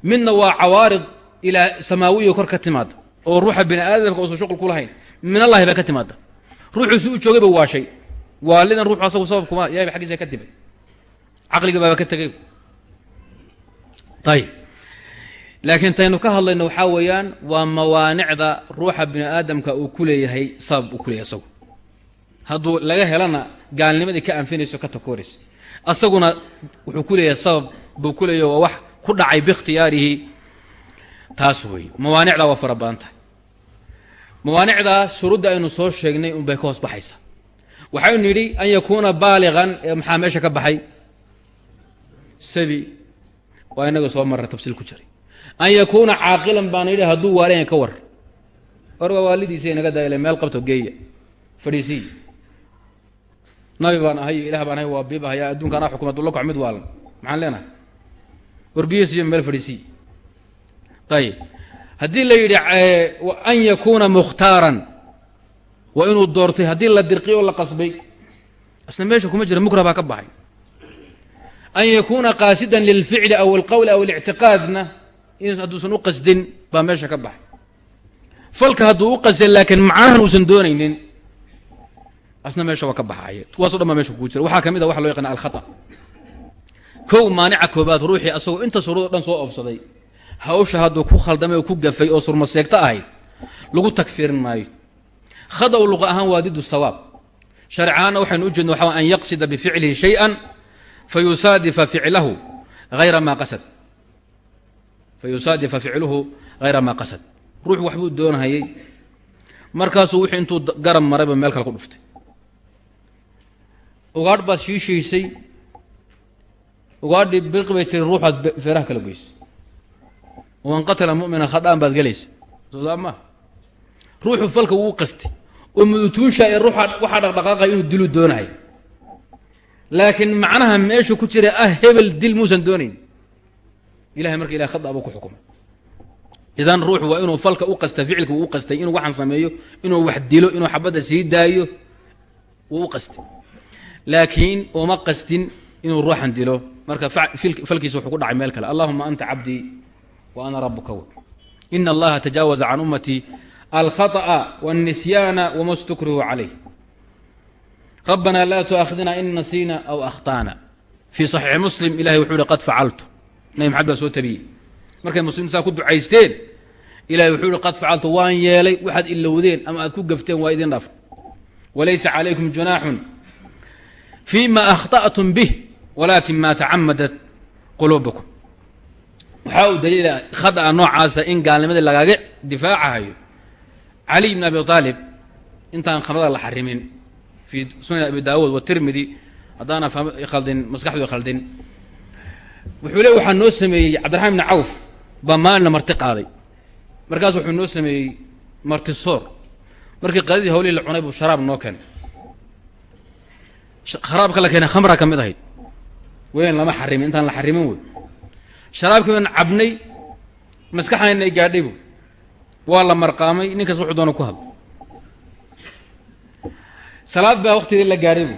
midna waa cawaarid ilaa samaawiya kor ka timaada oo ruuxa bini aadamka uusan shuqul ku lahayn. Min allahi baa ka timaada ruuxuu si u joogay ba waashay. Waalidan ruuxu asagu sabab kuma ilahay ba xaggiisa ka timid. Caqliga baaba ka tegay. Ayib laakiin taynu ka hadlayno waxaa weeyaan waa mawaanicda ruuxa bini aadamka uu ku leeyahay sabab uu ku leeyahay asagu hadduu laga helana gaalnimadii ka anfinayso ka takooraysa asaguna wuxuu ku leeyahay sabab buu ku leeyahy waa wax ku dhacay biikhtiyaarihi. Taas weeye mawaanicdaa waa fara badan tahay. Mawaanicdaas shuruudda aynu soo sheegnay unbay ka hoos baxaysa. Waxaynu nidhi an yakuuna baaligan ee maxaa meesha ka baxay? Sabi waa inaga soo marra tafsiil ku jiray an yakuuna caaqilan baana yidhi hadduu waalayan ka war. Warga waalidiisa inaga daayla meel qabto geeya fadhiisiy nabi baan ahay ilah baan ahay waa bib ahaya adduunka anaa xukuma dulla kox mid waalan. Maxaan leenahay? Warbiyiisiyo meel fadhiisiy ayib haddii la yidhi an yakuuna mukhtaaran waa inuu doortay haddii la dirqiy oo la qasbay asna meesha kuma jira mukra baa ka baxay. An yakuuna qaasidan lilficli aw alqowli aw alictiqaadna hadduusan u qasdin baa meesha ka baxay. Falka hadduu u qasday laakiin macnahan uusan doonaynin asna meesha waa ka baxaya kuwaaso dhan meesha kugu jira. Waxaa ka mid a waxa loo yaqana alkhata. Kow maanica koobaad ruuxii asagoo inta shuruudo dhan soo oofsaday hawsha hadduu ku khaldamay oo ku gafay oo surmaseegto ahayd lagu tagfiirin maayo. Khadaw luqa ahaan waa didu sawaab. Sharcaanna waxaynu u jeedna waxa an yaqsida bificlihi shay-an fayusaadifa ficlahu hayra maa qasad fayusaadifa ficluhu hayra maa qasad. Ruux waxbuu doonahayey markaasuu wixii intuu garab marayba meel kale ku dhuftay. Ugaadh baad shiishaysay ugaadhii birqi bay tiri ruuxaad feeraha kala goysay. Waman qatala mumina khadaan baad gelaysa soo saa maa ruuxu falka wuu qastay. Oo mudutuusha ee ruuxa waxaa dhaqdhaqaaqaya inuu dilu doonahay laakiin macnaha meesha ku jira ah hebel dil muusan doonayn ilahay marka ilahay khada buu ku xukumay idan ruuxu waa inuu falka u qasta ficilka wuu u qastay inuu waxaan sameeyo inuu wax dilo inuu xabadda sii daayo wuu u qastay laakiin uma qastin inuu ruuxan dilo marka falkiisa wuxuu ku dhacay meel kale allahuma anta cabdii wa ana rabuka w ina allaha tajaawaza can ummatii alkhaطأa wاlnisyaana wma stukrihu calayh rabbana laa tuaakhidna in nasiina aw akhطأna fii صaxiixi muslim ilahay wuxuu ihi qad facaltu nabi maxamed baa soo tabiyey. Markay muslim saa ku ducaysteen ilahay wuxuu ihi qad facaltu waan yeelay waxaad ilowdeen ama aad ku gafteen waa idin dhaaf walaysa calaykum junaaxun fima akhطأtum bih walakin ma tacamadat quluubukum. Waxaa uu daliila noocaasa in gaalnimadii lagaaga difaacahayo caliy bn abi aalib intaan khamrada la xarimin fii sunan abi daawuud watirmidi haddaana khaldin maskaxdu khaldin wuxuu le waxaa noo sameeyey cabdiraxmaan bni cawf baa maalina marti qaaday. Markaas wuxuu noo sameeyey marti soor. Markii qadadii hawlihii la cunay buu sharaab noo keenay. Sharaabka la keenay khamra ka mid ahayd. Weyn lama xarimin intaan la xarimin wey sharaabkii baan cabnay maskaxaynay gaadhay bu waa la marqaamay ninkaas wuxuu doona ku hadla salaad baa waktigii la gaadhay bu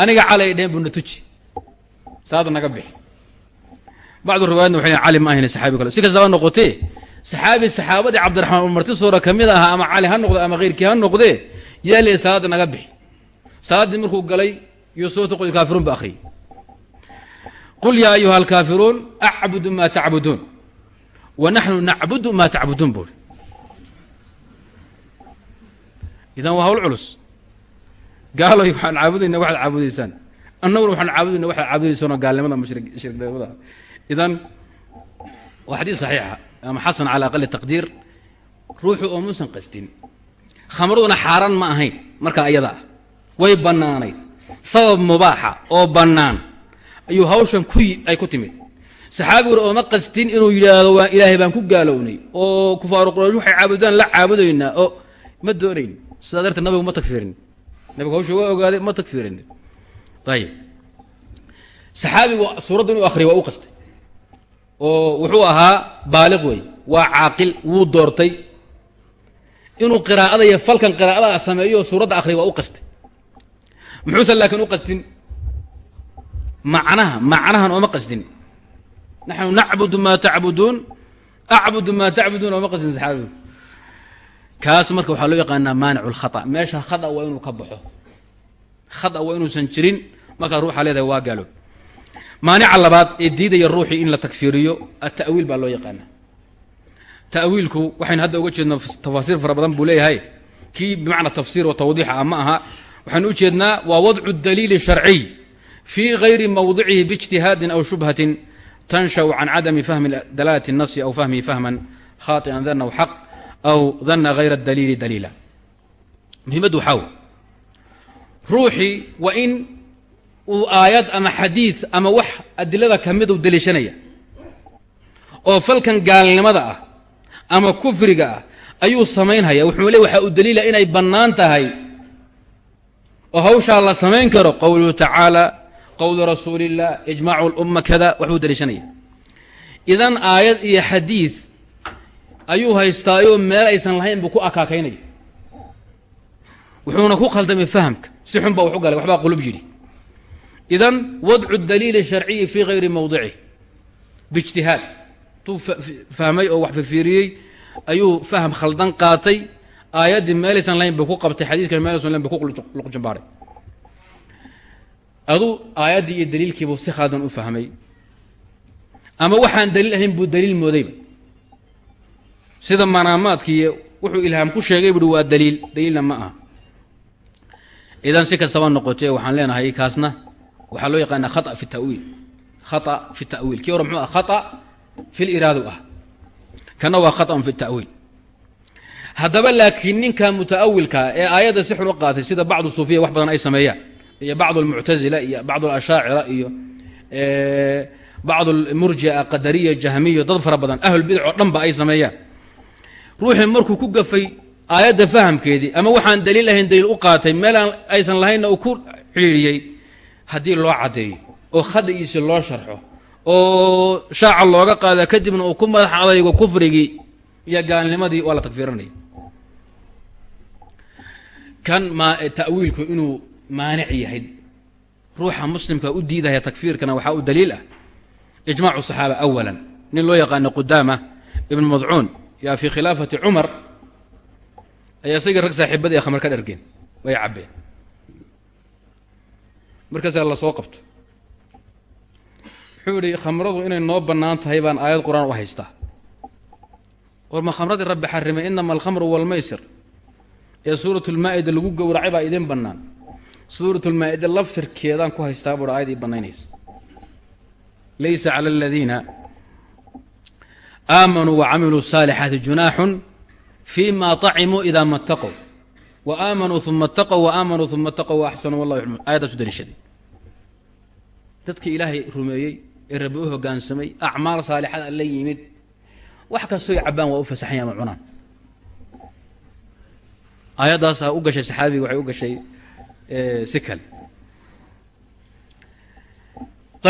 aniga cali ay dheheen bu na tuji. Salaadda naga bixi bacdu riwaayadna waxay cali ma ahayn saxaabi kale si kastaba noqotee saxaabi saxaabadii cabdiraxmaan uu marti soora ka mid ahaa ama cali ha noqde ama keyrkii ha noqdee yaa leey salaadda naga bixi salaaddii markuu galay iyo suuratu qul kaafiruun ba akhriyay qul yaa ayuha alkaafiruun acbudu maa tacbuduun wa naxnu nacbudu maa tacbuduun buuri idan waa hawl culus gaaloy waxaan caabudayna waxaad caabudaysaan annaguna waxaan caabudayna waxaad caabudaysaanoo gaalnimada idan waa xadiis saxiixa ama xasan cala aqali taqdiir ruuxu oo muusan qastin khamraduna xaaraan ma ahayn markaa iyada ah. Way bannaanayd. Sabab mubaaxa oo bannaan ayuu hawshan ku ay ku timid. Saxaabiguna ooma qastin inuu yidhaahdo waa ilaahay baan ku gaalownay. Oo kufaaru quraysh waxay caabudaan la caabudaynaa. Oo ma doonayn. Sidaa darteed nabigu ma tagfirin nabigu hawsha waa ogaaday ma tagfirin ayib. Saxaabigu suuradda inuu akhriya waa u qastay oo wuxuu ahaa baaliq wey waa caaqil wuu doortay. Inuu qiraa'ada iyo falkan qiraa'ada sameeyo suuradda akhriya waa u qastay. Muxuusan laakiin u qastin. Macnaha macnahan ooma qasdin naxnu nacbudu maa tacbuduun acbudu maa tacbuduuna oma qasin saxaabigu kaas marka waxaa loo yaqaanaa maanicu lkhata meesha khata waa inuu ka baxo. Khata waa inuusan jirin. Markaa ruuxa leedahay waa gaalo maanica labaad ee diidaya ruuxii in la takfiiriyo atawiil baa loo yaqaana tawiilku waxaynu hadda uga jeedna tafaasiir fara badan buu leeyahay. Kii bimacna tafsiir oo tawdiixa ah ma aha waxaynu u jeednaa waa wadcu daliili sharciy fii hayri mowdicihi biijtihaadin aw shubhatin tanshaw can cadami fahmi dalalati nasi aw fahmihi fahman khaaian dana xaq aw dana hayra daliili daliila. Muhimaddu waxaa wey ruuxii waa in uu aayad ama xadiid ama wax adilada ka mid u deliishanaya. oo falkan gaalnimada ah ama kufriga ah ayuu samaynhaya wuxuu le waxaa u daliila inay bannaan tahay. oo hawshaa la samayn karo qowluhu tacaala qowlu rasuuli illah ijmaacu lumma kada waxbuu deliishanaya. Idan aayad iyo xadiid ayuu haystaayoo meel aysan lahayn buu ku akaakaynaya. Wuxuuna ku khaldamay fahamka. Si xun baa wax u galay waxbaa qulub yidhi idan wadcu daliili sharciyi fii hayri mawdicih biijtihaad tuu fahmay oo wax fifiiriyey ayuu faham khaldan qaatay aayaddii meelaysan lahayn buu ku qabtay xadiidkan meelaysan lahayn buu ku luqjambaaray aduu aayaddii iyo daliilkiibuu si khaldan u fahmay ama waxaan daliil ahayn buu daliil moodayba sida manaamaadkiiyo wuxuu ilhaam ku sheegay buuhi waa daliil daliilna ma aha idan si kastaba waxaa loo yaqaanaa khata fi tawiil. Khata fi tawiil. Kii hore muxuu ah khata fi liraadu ah. Kana waa khata'un fi tawiil. Haddaba laakiin ninka muta'awilkaa ee aayadda si xun u qaatay sida bacdu suufiya wax badan ay sameeyaan iyo bacdu almuctazila iyo bacdu alashaacira iyo bacdu almurjia qadariya jahmiya dad fara badan ahlulbidac oo dhan ba ay sameeyaan. Ruuxii markuu ku gafay aayadda fahamkeedii ama waxaan daliil ahayn daliil u qaatay meelaan aysan lahaynna uu ku xidhiiriyey haddii loo caddeeyo oo khadigiisi loo sharxo oo shaaca looga qaada kadibna uu ku madax adaygo kufrigii iyo gaalnimadii waa la takfiirinaya kan ma ta'wiilku inuu maanic yahay ruuxa muslimka u diidaya takfiirkana waxaa u daliil ah. Ijmaacu saxaaba awalan nin loo yaqaano qudaama ibnu madcuun yaa fii khilaafati cumar ayaa isagii rag saaxiibadii khamar ka dhargeen way cabbeen markaasaa la soo qabto. Wuxuu yidhi khamradu inay noo bannaan tahay baan aayad qur'aan u haystaa. War khamradii rabbi xarimay inama alkhamru walmaysir. Ee suurat ulmaa'ida lagu gowracay baa idin bannaan. Suurat ulmaa'ida laftirkeedaan ku haystaa buuha aayad ii bannaynaysa laysa cala aladiina aamanuu wacamiluu saalixaati junaaxun fii ma طacimuu idaa mataqow waamanuu uma taqow waamanuu uma taqow waaxsanuu wallah yaclamuun aayaddaas u daliishaday dadkii ilaahay rumeeyey ee rabbi u hoggaansamay acmaal saalixada la yimid wax kastooy cabbaan waa u fasaxanya ama cunaan aayaddaasaa u gashay saxaabiga waxay u gashay si kale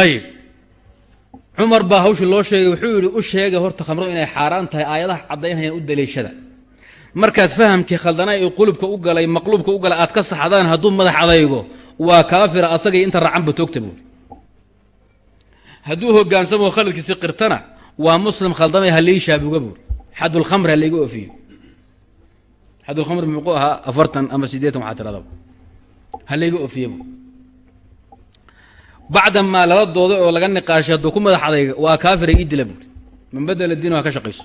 ayib cumar baa hawshii loo sheegay wuxuu yihi u sheegay horta khamradu inay xaaraan tahay aayadaha caddaynhayaan u markaad fahamkii khaldanaa ee qulubka u galay maqluubka u galay aad ka saxdaan hadduu madax adaygo waa kaafira asagay inta raacanba toogta buuri hadduu hogaansamoo khaladkiisi qirtana waa muslim khaldamay halii shaabuga buuri xadulkhamri halayga oofiyo. Xadulkhamri muxuu ahaa afartan ama siddeetan waxaa tiradaba halayga oofiye buuri bacdamaa lala dooday oo laga niqaashay hadduu ku madax adayga waa kaafira ii dila buuri man badela diin ha ka shaqayso.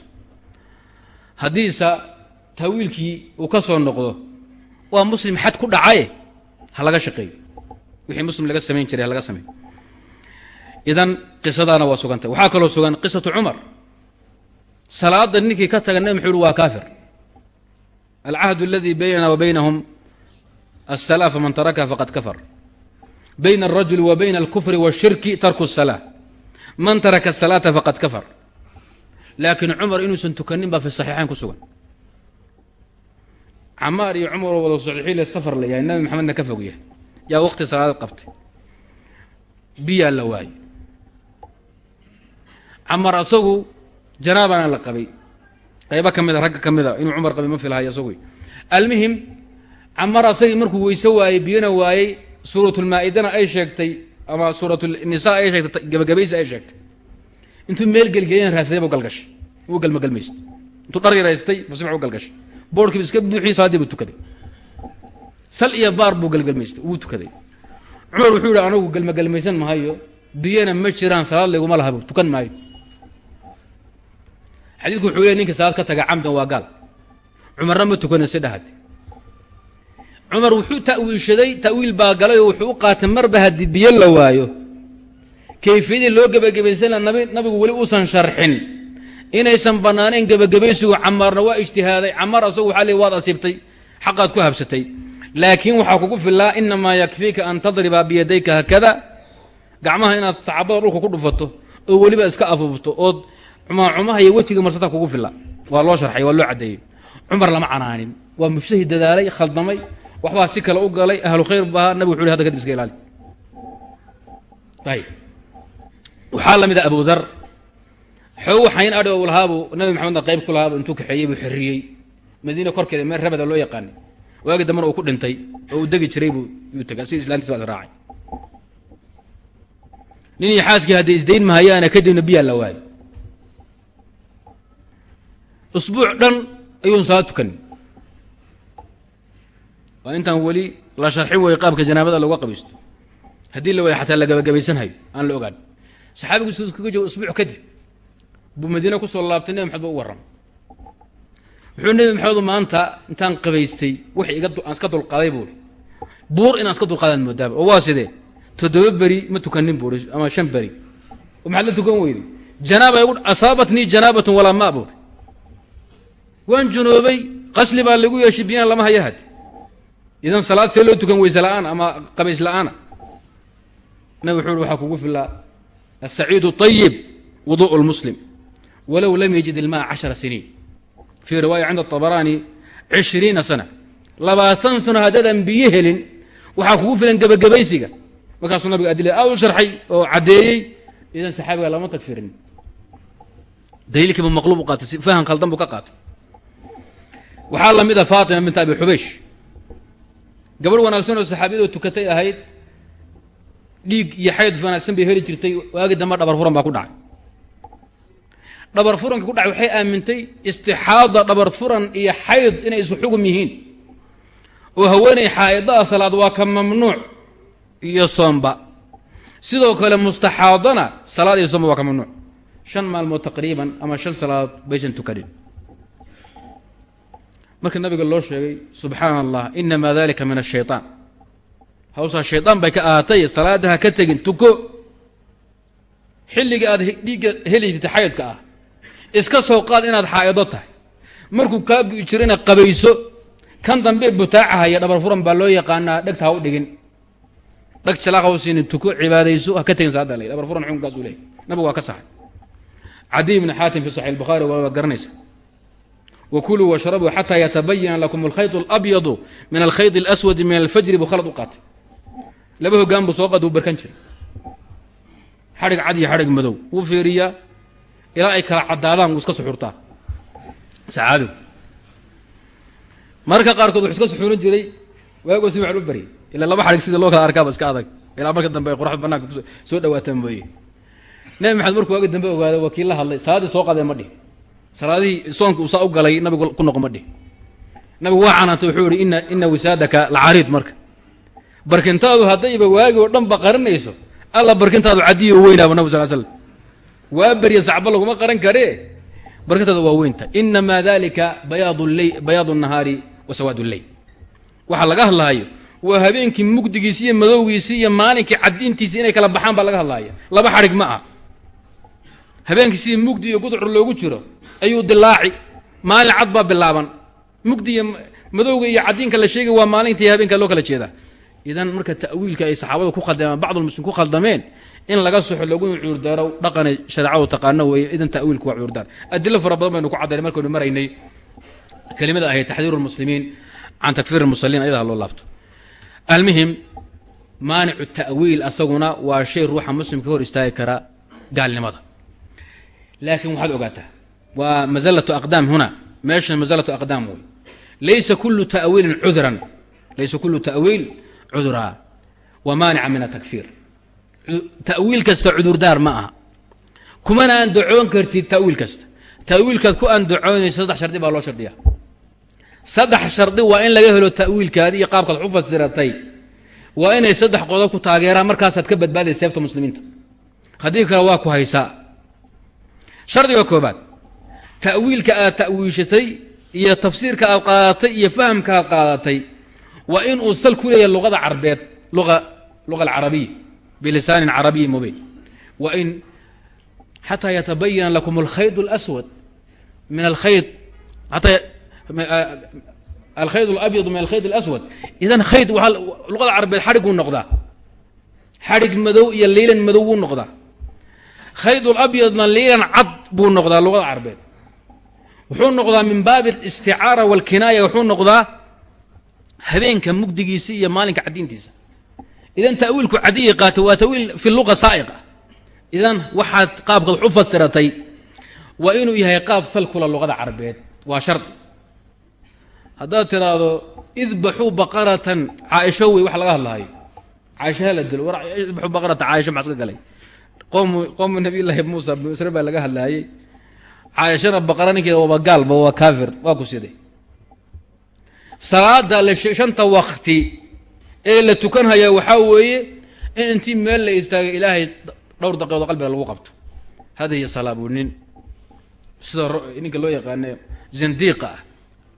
Haddiisa taawiilkii uu ka soo noqdo waa muslim xad ku dhacaye ha laga wixii muslim laga samayn jiray halaga samey idan qisadaana waa sugantay. Waxaa kaloo sugan qisatu cumar. Salaada ninkii ka taga nabi maxamed waa kaafir. Alcahdu aladii baynana wa baynahum asala faman tarakaha faqad kafar. Bayna alrajuli wa bayna alkufri washirki tarku salaa man taraka asalaata faqad kafar. Laakiin cumar inuusan tukanin baa fi saxiixayn ku sugan camaar iyo cumar oo wada saxiixiile safar la yahay nabi maxamedna ka fog yahay. Yaa waqti salaadad qabtay. Biyaa la waayey camar asagu janaabana la qabay. Qaybo ka mida ragga ka mida inuu cumar qabay ma filahay asagu almuhim camar asagii markuu weyse waayey biyana waayey suuratulmaa-idana ay sheegtay ama suuratulnisaa ay sheegtay gabagabaysi ay sheegtay. Intuu meel gelgelyan raadsaday bu galgashay. Wuu galmagalmaystay. Intuu dhar yaraystay si u galgashay boorkiiba iska buuxiyey salaadii buu tukaday. Sal iyo baar buu galgalmaystay wuu tukaday. Cumar wuxuu yihi anagu galmagalmaysan mahayo biyana ma jiraan salaad layguma laha tukan maayo. Xadiidku wuxuu leey ninka salaad ka taga camdan waa gaal. Cumarna ma tukanin si dhahad cumar wuxuu ta'wiishaday ta'wiil baa galay oo wuxuu u qaatay marba haddii biyo la waayo kayfiyadii loo gebagabaysana nabi nabigu weli uusan sharxin inaysan bannaanayn gebagabaysigu camaarna waa ijtihaaday. Camaar asagu waxaa leey waad asiibtay xaqaad ku habsatay. Laakiin waxaa kugu filaa inamaa yakfiika an tadriba biyadayka hakada. Gacmaha inaad sacabada dhulka ku dhufato oo weliba iska afuufto ood cumaacumaha iyo wejiga marsata kugu fila waa loo sharxay waa loo caddeeyey. Cumar lama canaanin waa mujtahid dadaalay khaldamay waxbaa si kale u galay ahlu khayr bu ahaa nabig wuxu hada kadib iska ilaali. Ayb waxaa la mid a abudar xoog xayn adhi u lahaabuu nabi maxamedna qayb ku lahaabuu intuu kaxeeyey buu xirriyey. Madiina korkeeda meel rabada loo yaqaanay waagi dambana uu ku dhintay oo uu degi jiray buu yuu tagay. Si islaantiis baa israacay nin iyo xaaskii hadday isdayn mahayaana kadibna biyaa la waayo. Usbuuc dhan ayuun saa tukanin waa intaan weli la sharxin way qaabka janaabada looga qabaysto haddii la waya xataa la gabagabaysanhayo aan la ogaan. Saxaabigu su kaga joogo usbuuc kadib buu madiina ku soo laabtay nebi maxamed ba u warram. Wuxuu nebi maxamedu maanta intaan qabaystay iga aan iska dulqaaday buuri buur inaan iska dulqaadaan moodaaba. Oo waa sidee? Toddoba beri ma tukanin buuri ama shan beri. Oo maxaad la tukan weyday janaaba asaabatnii janaabatun walaa maa buuri waan junoobay qasli baa lagu yeeshay biyana lama haya hadi idan salaad see loo tukan weyse la'aan ama qabays la'aana. Nabig wuxuu uhi waxaa kugu filaa asaciidu طayib wuduء lmuslim walow lam yajid ilmaa cashara siniin fii riwaaya cinda طabaraani cishriina sana labaatan sano haddaadan biyo helin waxaa kugu filan gebagabaysiga markaasuu nabiga adila aad u sharxay oo caddeeyey idan saxaabiga lama tagfirin daliilkiiba maqluub u qaatay fahan khaldan buu ka qaatay waxaa la mid a faatima bint abi xubeysh gabadh wanaagsan oo saxaabiyadoo tukatay ahayd dhiig iyo xayd wanaagsan bay heli jirtay waagi dambe dhabar furan baa ku dhacay dhabar furanka ku dhacay waxay aamintay istixaada dhabar furan iyo xayd inay isu xugum yihiin. Oo haweenay xaa'idaa salaad waa ka mamnuuc iyo soomba. Sidoo kale mustaxaadana salaad iyo soomba waa ka mamnuuc. Shan maalmood taqriiban ama shan salaadood baysan tukanin. Marka nabiga loo sheegay subxaana allah inamaa dalika min ashayطaan hawsaa shaydaan bay ka ahaatay salaada ha ka tegin tuko. Xilliga aad dhiigga helaysatay xaydka ah iska soo qaad inaad xaa'ido tahay. Markuu kaa gu'i jirana qabayso kan dambe butaaca haya dhabar furan baa loo yaqaanaa dhegta ha u dhigin. Dhag jalaaq haw siinin cibaadayso ha ka tegin saada le dhabar furan xunkaasu leey nabigu waa ka saxay. Cadiy bni xaatim fi saxi lbukhari waad garanaysa. Wa washrabuu xataa yatabayana lakum alkhayt alabyadu min alkhayt alaswadi min alfajri buu khalad u qaatay. Laba hogaan buu soo qaad uu barkan jiray. Xadhig cad iyo xadhig madow. Wuu fiiriyaa ilaa ay kala caddaadaan wuu iska suxurtaa saxaabigu mararka qaarkood wuxuu iska suxuurin jiray waago si waxan u baryay ilaa laba xadhig sidii loo kala arkaaba iska adag. Ilaa marka dambe ay qoraxda banaanka soo dhawaataan mooye nebi maxamed markuu waagi dambe ogaada waa la hadlay salaaddii soo qadee ma dhihi salaadihii soonka uu saa u galay nabigu ku noqo ma dhihi nabigu waa canaantay wuxuu ihi ina ina wisaadaka lacariid marka. Barkintaadu haddayba waagi oo dhan ba qarinayso alla barkintaadu cadiyo weynaaba nabig sal slam waa berya sacba laguma qaran karee? Barkintaadu waa weynta inamaa dalika bayaadu ley bayaadu nahaari wa sawaad lleyl waxaa laga hadlahayo waa habeenkii mugdigiisi iyo madowgiisii iyo maalinkii caddiintiisi inay kala baxaan baa laga hadlahaya laba xadhig ma ah habeenkii sidii mugdi iyo gudcur loogu jiro ayuu dilaaci maalin cad baa bilaaban. Mugdi iyo madowga iyo caddiinka la sheegay waa maalintii habeenka loo kala jeedaa. Idan marka ta'wiilka ay khaldameen in laga soxo lagu cuurdaaro dhaqana shareecadu taqaano weeye idan ta'wiilku waa cuurdaar adilo fara badan baynu ku caddaynay markaynu maraynay kelimada ahayd taxdiiru lmuslimiin can takfiir lmusaliin ayadaa loo laabto. Almuhim maanicu ta'wiil asaguna waa shay ruuxa muslimka hor istaagi kara gaalnimada. Laakiin waxaad ogaataa waa mazalatu aqdaam huna meeshan mazalatu aqdaam wey laysa kulu ta'wiilin cudran laysa kulu ta'wiil cudraa wa maanica min atakfiir ta'wiil kasta cudurdaar ma aha. Kumana aan dacoon kartid ta'wiil kasta. Ta'wiilkaad ku andacoonayso saddex shardi baa loo shardiya saddex shardi waa in laga helo ta'wiilkaadi iyo qaabkaad u fasiratay waa inay saddex qodob ku taageeraan markaasaad ka badbaadaysa seefta muslimiinta. Haddii kale waa ku haysaa. Shardiga koobaad ta'wiilka aad ta'wiishatay iyo tafsiirka aad qaadatay iyo fahamka aad qaadatay waa in uu sal ku leeyahay luqada carbeed lua luga alcarabiya bilisaanin carabiyi mubiin wa in xataa yatabayana lakum alkhayd اlaswad min alkhayd ataa alkhayd alabyad min alkhayd اlaswad idan khayd waaa luqada carabeed xadhiguu noqdaa xadhig madow iyo liilan madow wuu noqdaa khayd labyadna liilan cad buu noqdaa luqada carabeed wuxuu noqdaa min baabi alisticaara walkinaaya wuxuu noqdaa habeenka mugdigiisa iyo maalinka caddiintiisa idan ta'wiilku cadiyi qaata waa tawiil fi luqa saa'iqa idan waxaad qaabkaad wax u fasiratay waa inuu yahay qaab salkula luqada carabeed waa shardi haddaad tiraahdo idbaxuu baqaratan caaisho wey wax laga hadlahayo caaisha hala dilo war idbaxuu baqaratan caaisho maxaa iska galay qowmu nabiy llaahi muusa bnu isra baa ee la tukanhaya waxaa weeye in intii meel la istaagay ilaahay dhowr daqiiqood qalbiga lagu qabto. Hada iyo salaabu nin. Sida ninka loo yaqaane zindiiqa ah.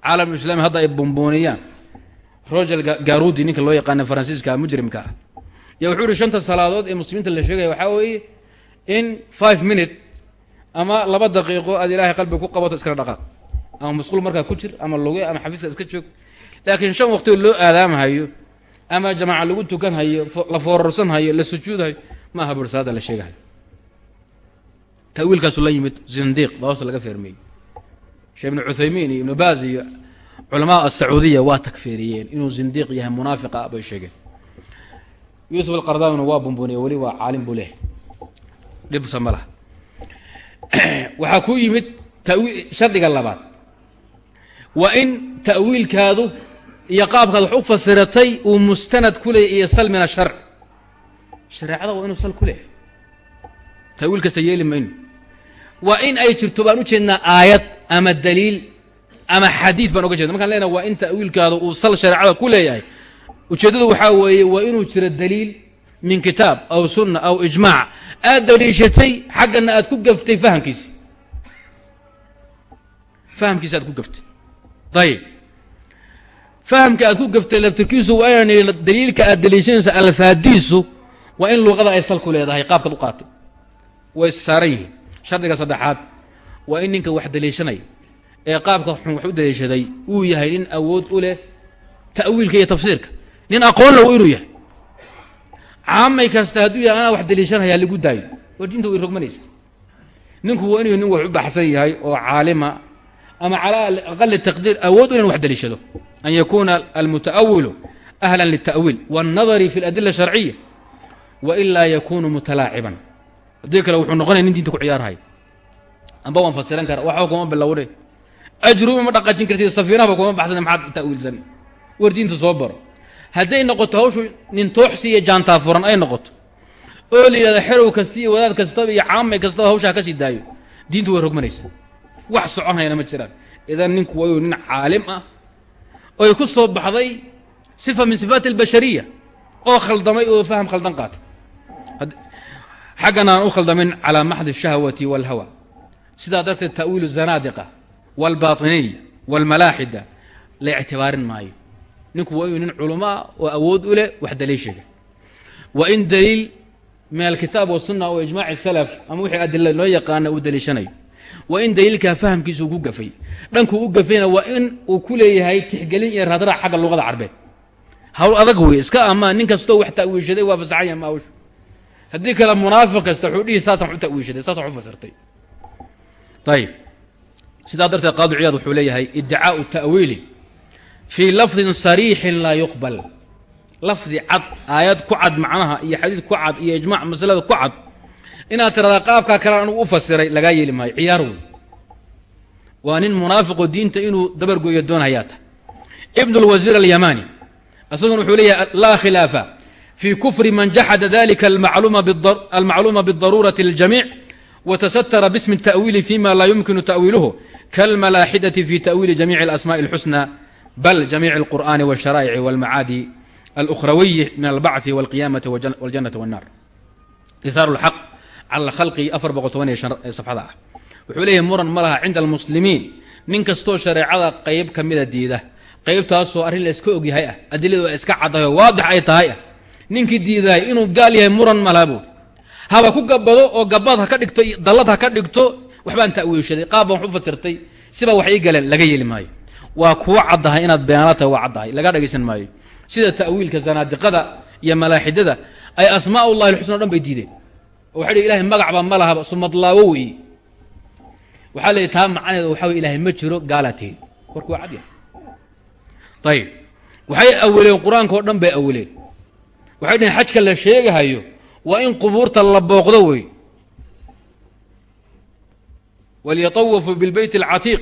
Caalamul islami hadda ay bumbuuniyaan roger garudi ninka loo yaqaane faransiiska mujrimka ah. Ya wuxuu ihi shanta salaadood ee muslimiinta la sheegaya waxaa weeye in five minute ama laba daqiiqo aad ilaahay qalbiga ku qabato iskala dhaqaaq. Ama masquul markaa ku jir ama loge ama xafiiska iska joog. Laakiin shan waqtio loo aadaamhayo ama jamaaca lagu tukanhayo la foorarsanhayo la sujuudhayo ma aha bur salaada la sheegahayo tawiilkaasu la yimid zindiiq baa hoos laga feermeeyey. Sheekh ibnu cuthaymiin iyo ibnu baaz iyo culamaa asacuudiya waa takfiiriyeen inuu zindiiq yahay munaafiqa bay sheegeen. Yuusuf alqardaawina waa bumbuniye weli waa caalim buu leehay dhibsa ma laha. [clears throat] Waxaa ku yimid tawi shardiga labaad. Waa in ta'wiilkaadu iyo qaabkaad wax u fasiratay uu mustanad ku leeyay iyo sal min asharc shareecada waa inuu sal ku leehay ta'wiil kasta yeeli mayno. Waa in ay jirto baan u jeednaa aayad ama daliil ama xadiid baan oga jeedna markaan leenaha waa in ta'wiilkaadu uu sal shareecada ku leeyahay. Ujeeddadu waxaa weeye waa inuu jiro daliil min kitaab aw sunna aw ijmaac aad daliishatay xaggana aad ku gaftay fahamkiisi. Fahamkiisi aad ku gaftay. Ayib fahamka aad ku gaftay laftirkiisu waa inaan daliilka aad daliishanaysa alfaadiisu waa in luuqada ay sal ku leedahay qaabkaad u qaatay. Way saaran yihiin. Shardiga saddexaad waa in ninka wax daliishanaya ee qaabka xun wax u daliishaday uu yahay nin awood u leh ta'wiilka iyo tafsiirka. Nin aqoon low inuu yahay. Caamay kasta hadduu yahay anaa wax daliishanhayaa lagu daayo. Oo diinta way rogmanaysa ninku waa inuu nin wax u baxsan yahay oo caalima ama calaa aqali taqdiir awood u inan wax daliishado an yakuuna almuta'awilu ahlan lilta'wiil waاnnadari fi اladila sharciya wailaa yakunu mutalaaciban haddii kale wuxuu noqonaya nin diinta ku ciyaarhay amba waan fasiran kara waxba kuma bilowne ajrumi ma dhaqajin kartid safiinahaba kuma baxsan maxaad ta'wiilsan war diinta soo baro hadday noqoto hawshu nin tooxsi iyo jaantaafuran ay noqoto oo la yidhahda xerow kasta iyo wadaad kastaba iyo caamay kastaba hawshaa sii daayo diintu way rogmanaysa wax soconhayana ma jiraan. Idan ninku waa inuu nin caalim ah oy ku soo baxday sifa min sifaati albashariya oo khaldamay oo faham khaldan qaatay xaggan aan u khaldamin calaa maxdi ashahwati waalhawa sidaa darteed ta'wiilu zanaadiqa waalbaatiniya waalmalaaxida la ictibaarin maayo. Ninku waa inuu nin culamo oo awood u leh wax daliishiga waa in daliil min alkitaab wasunna oo ijmaaci salaf ama wixii adila noo yaqaana uu daliishanayo waa in daliilkaa fahamkiisa uu ku gafay. Dhankuu u gafayna waa in uu ku leeyahay tixgelin iyo raadraac xagga luqada carbeed. Hawl adag wey iska amaan nin kastoo wax ta'wiishaday waa fasaxanya maawsh haddii kale munaafiq kasta wuxuu dhihi saasaan u ta'wiishaday saasaan u fasirtay. Ayib sidaa darteed qaadi ciyaad wuxuu leeyahay iddicaau ta'wiili fii lafdin sariixin laa yuqbal. Lafdi cad aayad ku cad macnaha iyo xadiid ku cad iyo ijmac masalada ku cad inaad tiradaa qaabkaa kale anugu u fasiray lagaa yeeli maayo ciyaar wey waa nin munaafiqoo diinta inuu dabargooyo doonhayaa ta ibn اlwasiir alyamani isaguna wuxuu leeyahay laa khilaafa fii kufri man jaxada dalika almacluuma bاdaruurati liljamiic وتستر باسم التأويل فيما لا يمكن تأويله كالملاحدة في تأويل جميع الأسماء الحسنى بل جميع القرآن والشرائع والمعادي الأخروي من البعث والقيامة والجنة cala khalqi afar boqol toban iyo shan safxada ah. Wuxuu leeyahay muran ma laha cinda almuslimiin. Nin kastoo shareecada qayb ka mida diida. Qaybtaasoo arrin la iska ogyahay ah adiladu iska caddahay waadix ay tahay ah. Ninkii diidahay inuu gaal yahay muran ma laha buuri haba ku gabbado oo gabbaad ha ka dhigto dallad ha ka dhigto waxbaan ta'wiilshaday qaab baan wax u fasirtay. Siba wax ii galeen laga yeeli maayo. Waa kuwa caddahay inaad beenaala waa caddahay laga dhagaysan maayo. Sida ta'wiilka sanaadiqada iyo malaaxidada ay asmaa ullahi alxusna o dhan bay diideen waa ilahay magacba ma lahaba sumadlaawo wey waxaa la taa macneed waa ilahay ma jiro gaalatiin warku waa cadya ayib waxay awileen qur'aanka oo dhan bay awileen waxay dhaheen xajka la sheegahayo waa in qubuurta la booqdo wey walyatawafuu bilbeyt اlcatiiq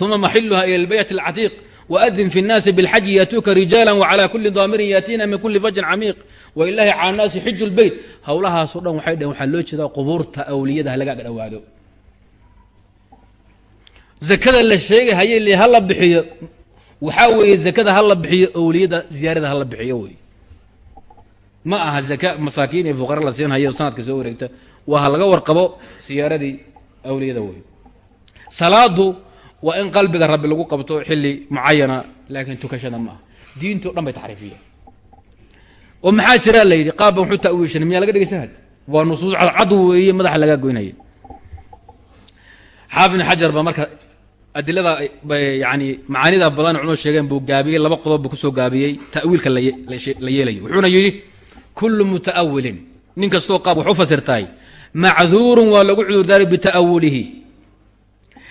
uma maxiluha ila lbayt اlcatiiq waadin fi الnaasi bاlxaji yatuuka rijaala wcalى kuli daamirin yaatiina min kuli fajin camiiq wailahi cala الnaasi xiju اlbeyt howlahaasoo dhan waxay dhaheen waxaa loo jeedaa qubuurta awliyada ha laga dhawaado zakada la sheegahaye le ha la bixiyo waxaa weeye zakada ha la bixiyo awliyada ziyaarada ha la bixiyo wey ma aha zaka masaakiin iyo fuqara la siinhayo sanadka soo wareegta waa ha laga warqabo siyaaradii awliyada wey salaadu waa in qalbiga rabbi lagu qabto xilli mucayana laakiin tukashada ma aha. Diinto dhan bay taxriifiya oo maxaa jiraa la yidhi qaabban wuxuu ta'wiishan miyaa laga dhegeysan had waa nusuus cadcad weeye madaxa lagaa goynaya. Xaafid xajar baa marka adilada yani macaanida badan culimadu sheegeen buu gaabiyey laba qodob buu ku soo gaabiyey ta'wiilka la yeelayo. Wuxuuna yidhi kullu muta'awilin nin kastoo qaab wax u macduurun waa lagu cudurdaaray bita'awulihi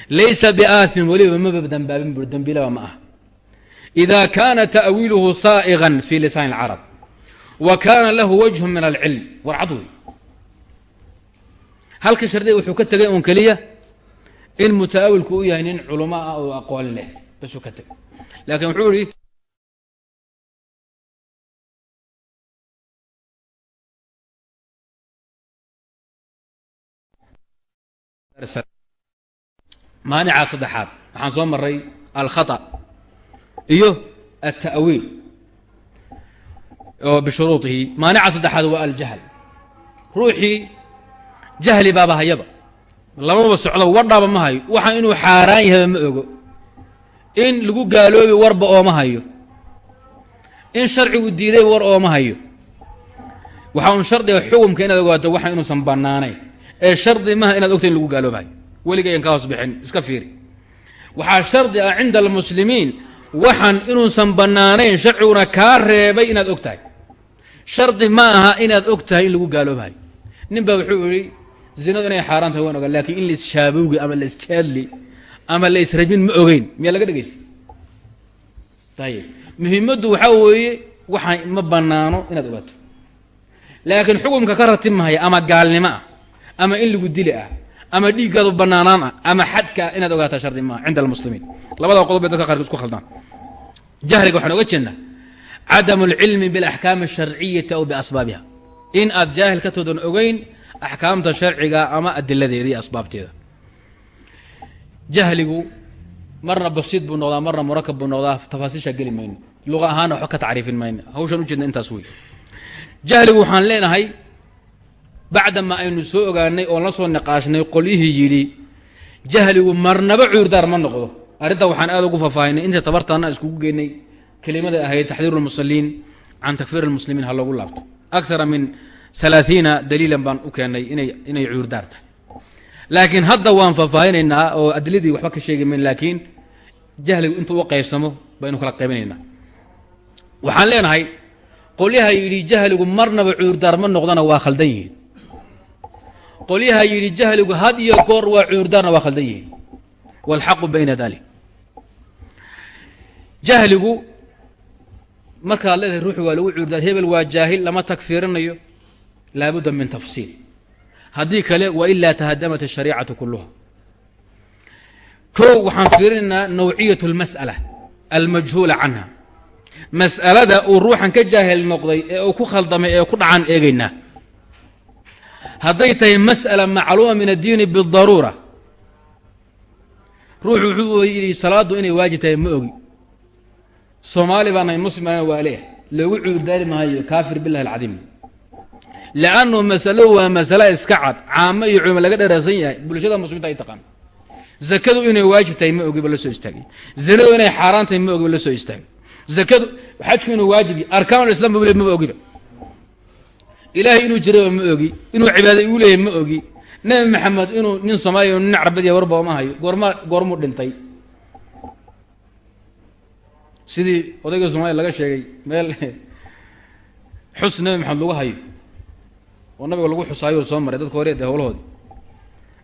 laysa biaahin weliba maba dambaabin bur dembilaba ma ah ida kaana ta'wiiluhu saa'igan fi lisaan اlcarab wa kaana lahu wajhu min alcilm war cad wey halka shardiga wuxuu ka tegay un keliya in mutaawilku u yahay nin culamo ah oo aqoon leh basuu ka tegay laakiin wuxuu ihi maanica saddexaad. Waxaan soo maray alkhata iyo alta'wiil oo bishuruudihi maanica saddexaad waa aljahl. Ruuxii jahli baaba hayaba. Lamaba socdo wadhaba ma hayo. Waxaan inuu xaaraan yahaba ma ogo. In lagu gaaloobi warba ooma hayo. In sharcigu diiday war ooma hayo. Waxaa un shardiga xukumka inaad ogaato waxa inuusan bannaanayn. Ee shardi maha inaad ogta in lagu gaaloobahayo weligayan ka hoos iska fiiri. Waxaa shardi ah cinda almuslimiin waxaan inuusan bannaanayn sharciguna kaa reebay inaad og tahay. Shardi ma aha inaad og tahay in lagu gaaloobahayo nin baa wuxuu idhi zinadu inay xaaraan tahay waan ogaa lakiin in la isshaabowgi ama la isjaadli ama la israjmin ma ogeyn. Miyaa laga dhegaysta ayib muhiimaddu waxaa weeye waxaa ma bannaano inaad ogaato. Laakiin xukumka ka ratib mahaya ama gaalnimo ah ama in lagu dili ah ama dhiiggaadu bannaanaan ah ama xadka ah inaad ogaataa shardi maaha cinda almuslimiin. Labada qodob bay dadka qaarka isku khaldaan. Jahliga waxaan oga jeednaa cadamu alcilmi bialaxkaami alsharciyati aw biasbaabiha in aad jaahil ka toodan ogeyn axkaamta sharciga ama adiladeeda iyo asbaabteeda. Jahligu marna basiid buu noqdaa marna murakab buu noqdaa tafaasiisha geli mayno luqa ahaana waxba ka tacriifin mayno hawshaan ujeedna intaas wey jahligu waxaan leenahay bacdama aynu soo ogaanay oon la soo niqaashnay qolyihii yidhi jahligu marnaba cuurdaar ma noqdo arrintaa waxaan aada ugu faahfaahinay inta tabartaana iskugu geynay kelimada ahayd taxdiiru lmusaliin can takfiir lmuslimiin ha loogu laabto akara min alaaiina daliilan baan u keennay inay cuurdaar tahay laakiin hadda waan faahfaahinaynaa oo adiladii waxba ka sheegi mayn laakiin jahligu intuu u qaybsamo baynu kala qaybinaynaa waxaan leenahay qolyaha yidhi jahligu marnaba qolyaha yidhi jahligu had iyo goor waa cuurdaarna waa khaldan yihiin. Waalxaqu bayna dalik jahligu markaad leedahay ruuxu waa lagu cuurdaar hebel waa jaahil lama tagfiirinayo laabudda min tafsiil. Haddii kale wailaa tahadamat ashariicatu kulluha. Ko waxaan fiirinaynaa nawciyat اlmas'ala almajhuula canha. Mas'alada uu ruuxan ka jaahil noqday ee uu ku khaldamay ee ku dhacan eegaynaa hadday tahay mas'ala macluuma min addiini bidaruura ruuxu wuxuu yidhi salaaddu inay waajib tahay ma ogi. Soomaali baa nahay muslimana waa leeh loogu cuurdaari maayo kaafir billahi alcadiim. Liannu masalo waa masale iska cad caamo iyo culimo laga dheeraysan yahay bulshada muslimiinta ay taqaan. Zakadu inay waajib tahay ma ogi ba la soo istaagay. Zinadu inay xaaraan tahay ma ogi ba la soo istaagay. Zakadu ogiba ilaahay inuu jiraba ma ogi inuu cibaada igu leeyahy ma ogi. Nabi maxamed inuu nin soomaaliya nin carabadiya warba ma hayo goorma goormuu dhintay. Sidii odayga soomaliya laga sheegay meel [laughs] xus nabi maxamed lagu hayo oo nabiga lagu xusaayo soo maray dadka hore dee howlahoodi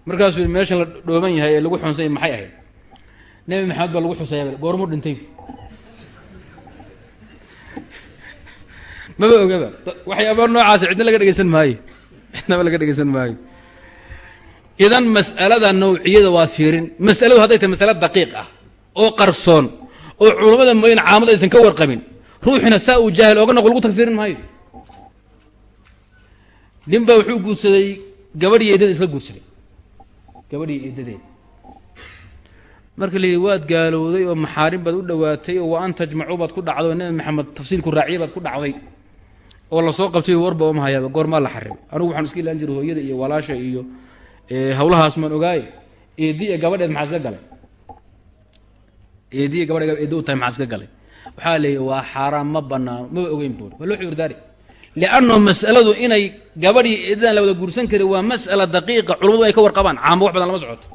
markaasuu meeshan la dhooban yahay ee lagu xunsanya maxay ahayd? Nabi maxamed baa lagu xusaya goormuu dhintay maba ogaba waxyaaba noocaas cidna laga dhegeysan maayo. Cidnaba laga dhegeysan maayo. Idan mas'alada nawciyada waa fiirin. Mas'aladu hadday tahay masale daqiiq ah oo qarsoon oo culammada mooyin caamada aysan ka warqabin ruuxina saa uu jaahil ooga noqo lagu tagfiirin maayo. Nin baa wuxuu guursaday gabadhiyo eedadeed isla guursaday. Gabadhiyo eedadeed. Marka la yidhi waad gaalowday oo maxaarim baad u dhowaatay oo wa an tajmacuu baad ku dhacday oo nabi maxamed tafsiilku raaciye baad ku dhacday oo la soo qabtay warba oma hayaaba goormaa la xarim. Anigu waxaan iska ilaan jiray hooyada iyo walaasha iyo hawlahaas maan ogaaye eedi e gabadheed maxaa iska galay? Eedi gabadhe eedi u tahay maxaa iska galay? Waxaa leeyahy waa xaaraan ma banaano maba ogeyn buuri waa loo cudurdaari lianno mas'aladu inay gabadhii eedadan la wada guursan kari waa mas'ala daqiiqa culummadu ay ka warqabaan. Caamo wax badan lama socoto.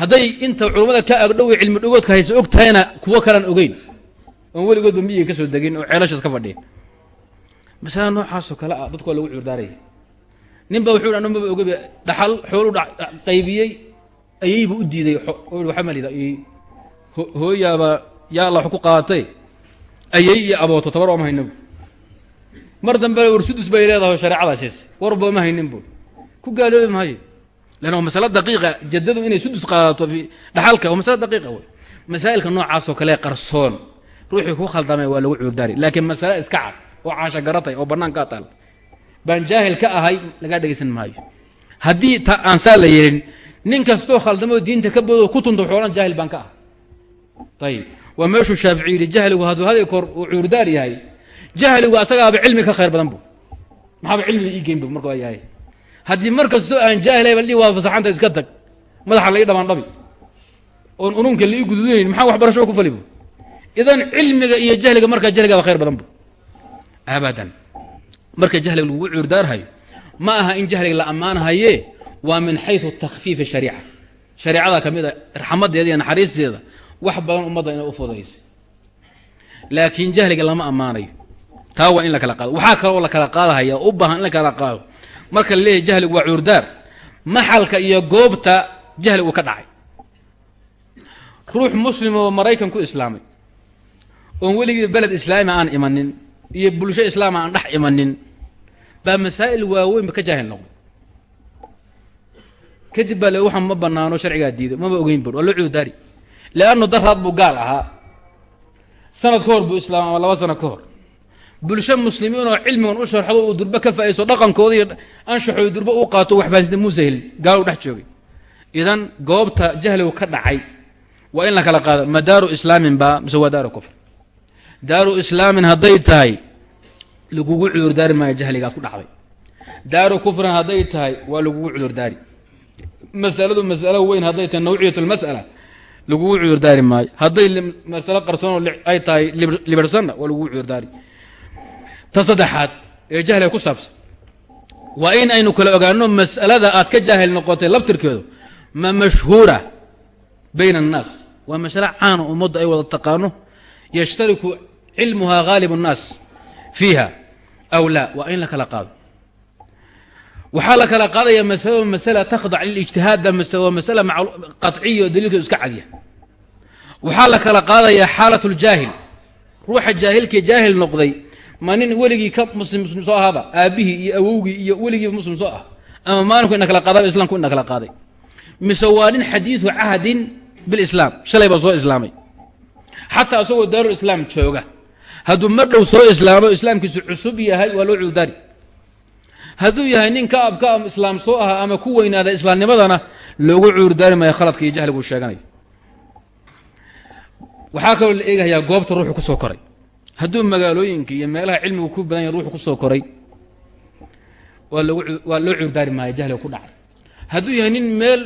Hadday inta culummada ka agdhow cilmi dhogoodka hayse og tahayna kuwo kalaan ogeyn. Oon weligoodba miyiga ka soo degin oo ceelashaas ka fadhiya masala noocaasoo kale ah dadku waa lagu cudurdaaraya nin ba wuxuu ano maba ogaba dhaxal xoolu qaybiyey ayayba u diiday waxa malida hooyaaba yaa alla wax ku qaadatay ayay iyo abooto tabar ooma haynin mar dambe war sudus bay leedahay shareecadaasiis warba oma haynin bu ku gaaloobi maayo lanna waa masale daqiiqa jaddadu inay sudus qaadato dhaxalka waa masale daqiiqa wey. Masaa'ilka noocaasoo kale qarsoon ruuxii ku khaldamay waa lagu cuurdaari laakiin masale iska cad oo caasha garatay oo bannaan kaa taal. Baan jaahil ka ahay lagaa dhegaysan maayo. Haddii ta aan saa la yeelin nin kastoo khaldamoo diinta ka bodo ku tunta xoolan jaahil baan ka ah ayib waa meeshuu shaafici yidhi jahligu hadduu hadi kor uu cuurdaar yahay jahligu asagaaba cilmi ka khayr badan bu maxaaba cilmiga ii geyn bu marka yahay. Haddii mar aan jaahilay bal waa fasaxanta iska tag madaxa lai dhamaan dhabi. Oon ununka lai guduunayn maxaa waxbarasho ku fali bu idan cilmiga iyo jahliga markaa jahligaaba khayr badan bu abadan. Marka jahliga lagugu cuurdaarhayo ma aha in jahliga la ammaanhaye waa min xayu takfiifi shariica. Shareecada ka mid a raxmadeeda iyo naxariisteeda wax badan ummadda inay u fudaysay. Laakiin jahliga lama ammaanayo. Taa waa in la kala qaado. Waxaa kaloo la kala qaadahaya u baahan in la kala qaado. Marka la jahligu waa cuurdaar maxalka iyo goobta jahli uu ka dhacay. Ruux muslim oo maraykan ku islaamay oon weligii beled islaami aan imanin iyo bulsho islaama aan dhex imanin baa masaa'il waaweynba ka jaahil noqday. Kadib baa le waxaan ma banaano sharcigaa diiday maba ogeyn bur waa loo cuudaari. Leannu daraad buu gaal ahaa. Sanad ka hor buu islaama ama laba sano ka hor. Bulsho muslimiin oo cilmigan u sharxdo uu durbe ka faa'iiso dhaqankooda iyo anshaxooda durbe uu qaato waxfaasida muuse helin gaal u dhex joogay. Idan goobta jahligu ka dhacay waa in la kala qaado ma daaru islaamin baa mise waa kufr daaru islaamin hadday tahay lagugu cudurdaari maayo jahligaad ku dhacday. Daaru kufrin hadday tahay waa lagugu cudurdaari. Masaladu masalo weyn hadday tahay nawciyat lmas'ala lagugu cudurdaari maayo. Hadday masalo qarsoonoo ay tahay libirsanna waa lagugu cudurdaari. Ta saddexaad ee jahliga ku saabsan waa in aynu kala ogaano mas'alada aad ka jaahil noqotay labtirkeedu ma mashhuura bayna annaas. Waa masale caana ummaddu ay wada taqaano yashtariku cilmuhaa haalib الnaas fiiha aw la waa in la kala qaado waxaa la kala qaadaya masalo masala takhdac lilijtihaadda waa masala qaciya oo iska cadya waxaa la kala qaadaya xaalat ljaahil ruuxa jaahilkii jaahil noqday ma nin weligii ka muslim muslim soo ahaaba aabbihii iyo awowgii iyo weligiiba muslim soo ah ama maalinku inna kala qaadaaba islamku inna kala qaaday mise waa nin xadiidu cahdin bilislaam shalay baa soo islaamay xataa isagoo daarulislaam jooga hadduu mar dhow soo islaamo islaamkiisu cusub yahay waa loo cududaari hadduu yahay nin ka ab ka ab islaam soo aha ama ku weynaada islaamnimadana loogu cuurdaari maayo khaladka iyo jahliguu sheeganayo waxaa kaloo la eegayaa goobta ruuxu ku soo koray. Hadduu magaalooyinka iyo meelaha cilmigu ku badan yahy ruuxu ku soo koray waa loogu waa loo cuurdaari maayo jahliga ku dhacay. Hadduu yahay nin meel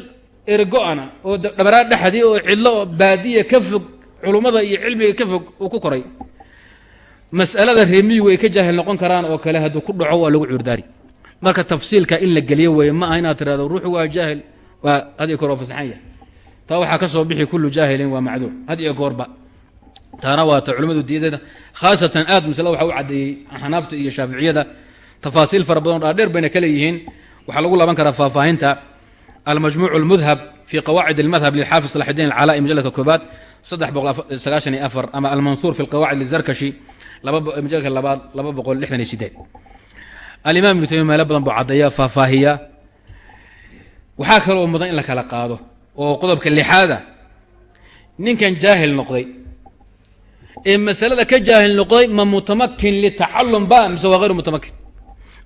ergo-ana oo dhabaraa dhexdii oo cidlo oo baadiya ka fog culummada iyo cilmiga ka fog uu ku koray mas'alada reemiyigu ay ka jaahil noqon karaan oo kale hadduu ku dhaco waa lagu cuurdaari. Marka tafsiilka in la geliyo weeye ma aha inaad tirahdo ruuxu waa jaahil. Waa had iyo goor waa fasaxan yahay. Taa waxaa ka soo bixi kullu jaahilin waa macduur. Had iyo goorba. Taana waa culimmadu diidada khaasatan aad masalada waxa u caddeeyey xanaafta iyo shaaficiyada. Tafaasiil fara badan o dhaadheer bayna ka leeyihiin waxaa lagu laaban karaa faahfaahinta. Almajmuuc اlmudhab fi qawaacid اlmadhab lilxaafid salaxudiin alcalaa'i majaladka koobaad saddex boqol sagaashan iyo afar ama almansuur fi lqawaacid lizarkashi majalka labaad laba boqol lixdan iyo sideed alimaam ibnu taymiya meelo badan buu caddeeya faahfaahiya. Waxaa kaloo mudan in la kala qaado oo qodobka lixaada ninkan jaahil noqday. Ee masalada ka jaahil noqday ma mutamakin litacalum ba mise waa hayru mutamakin.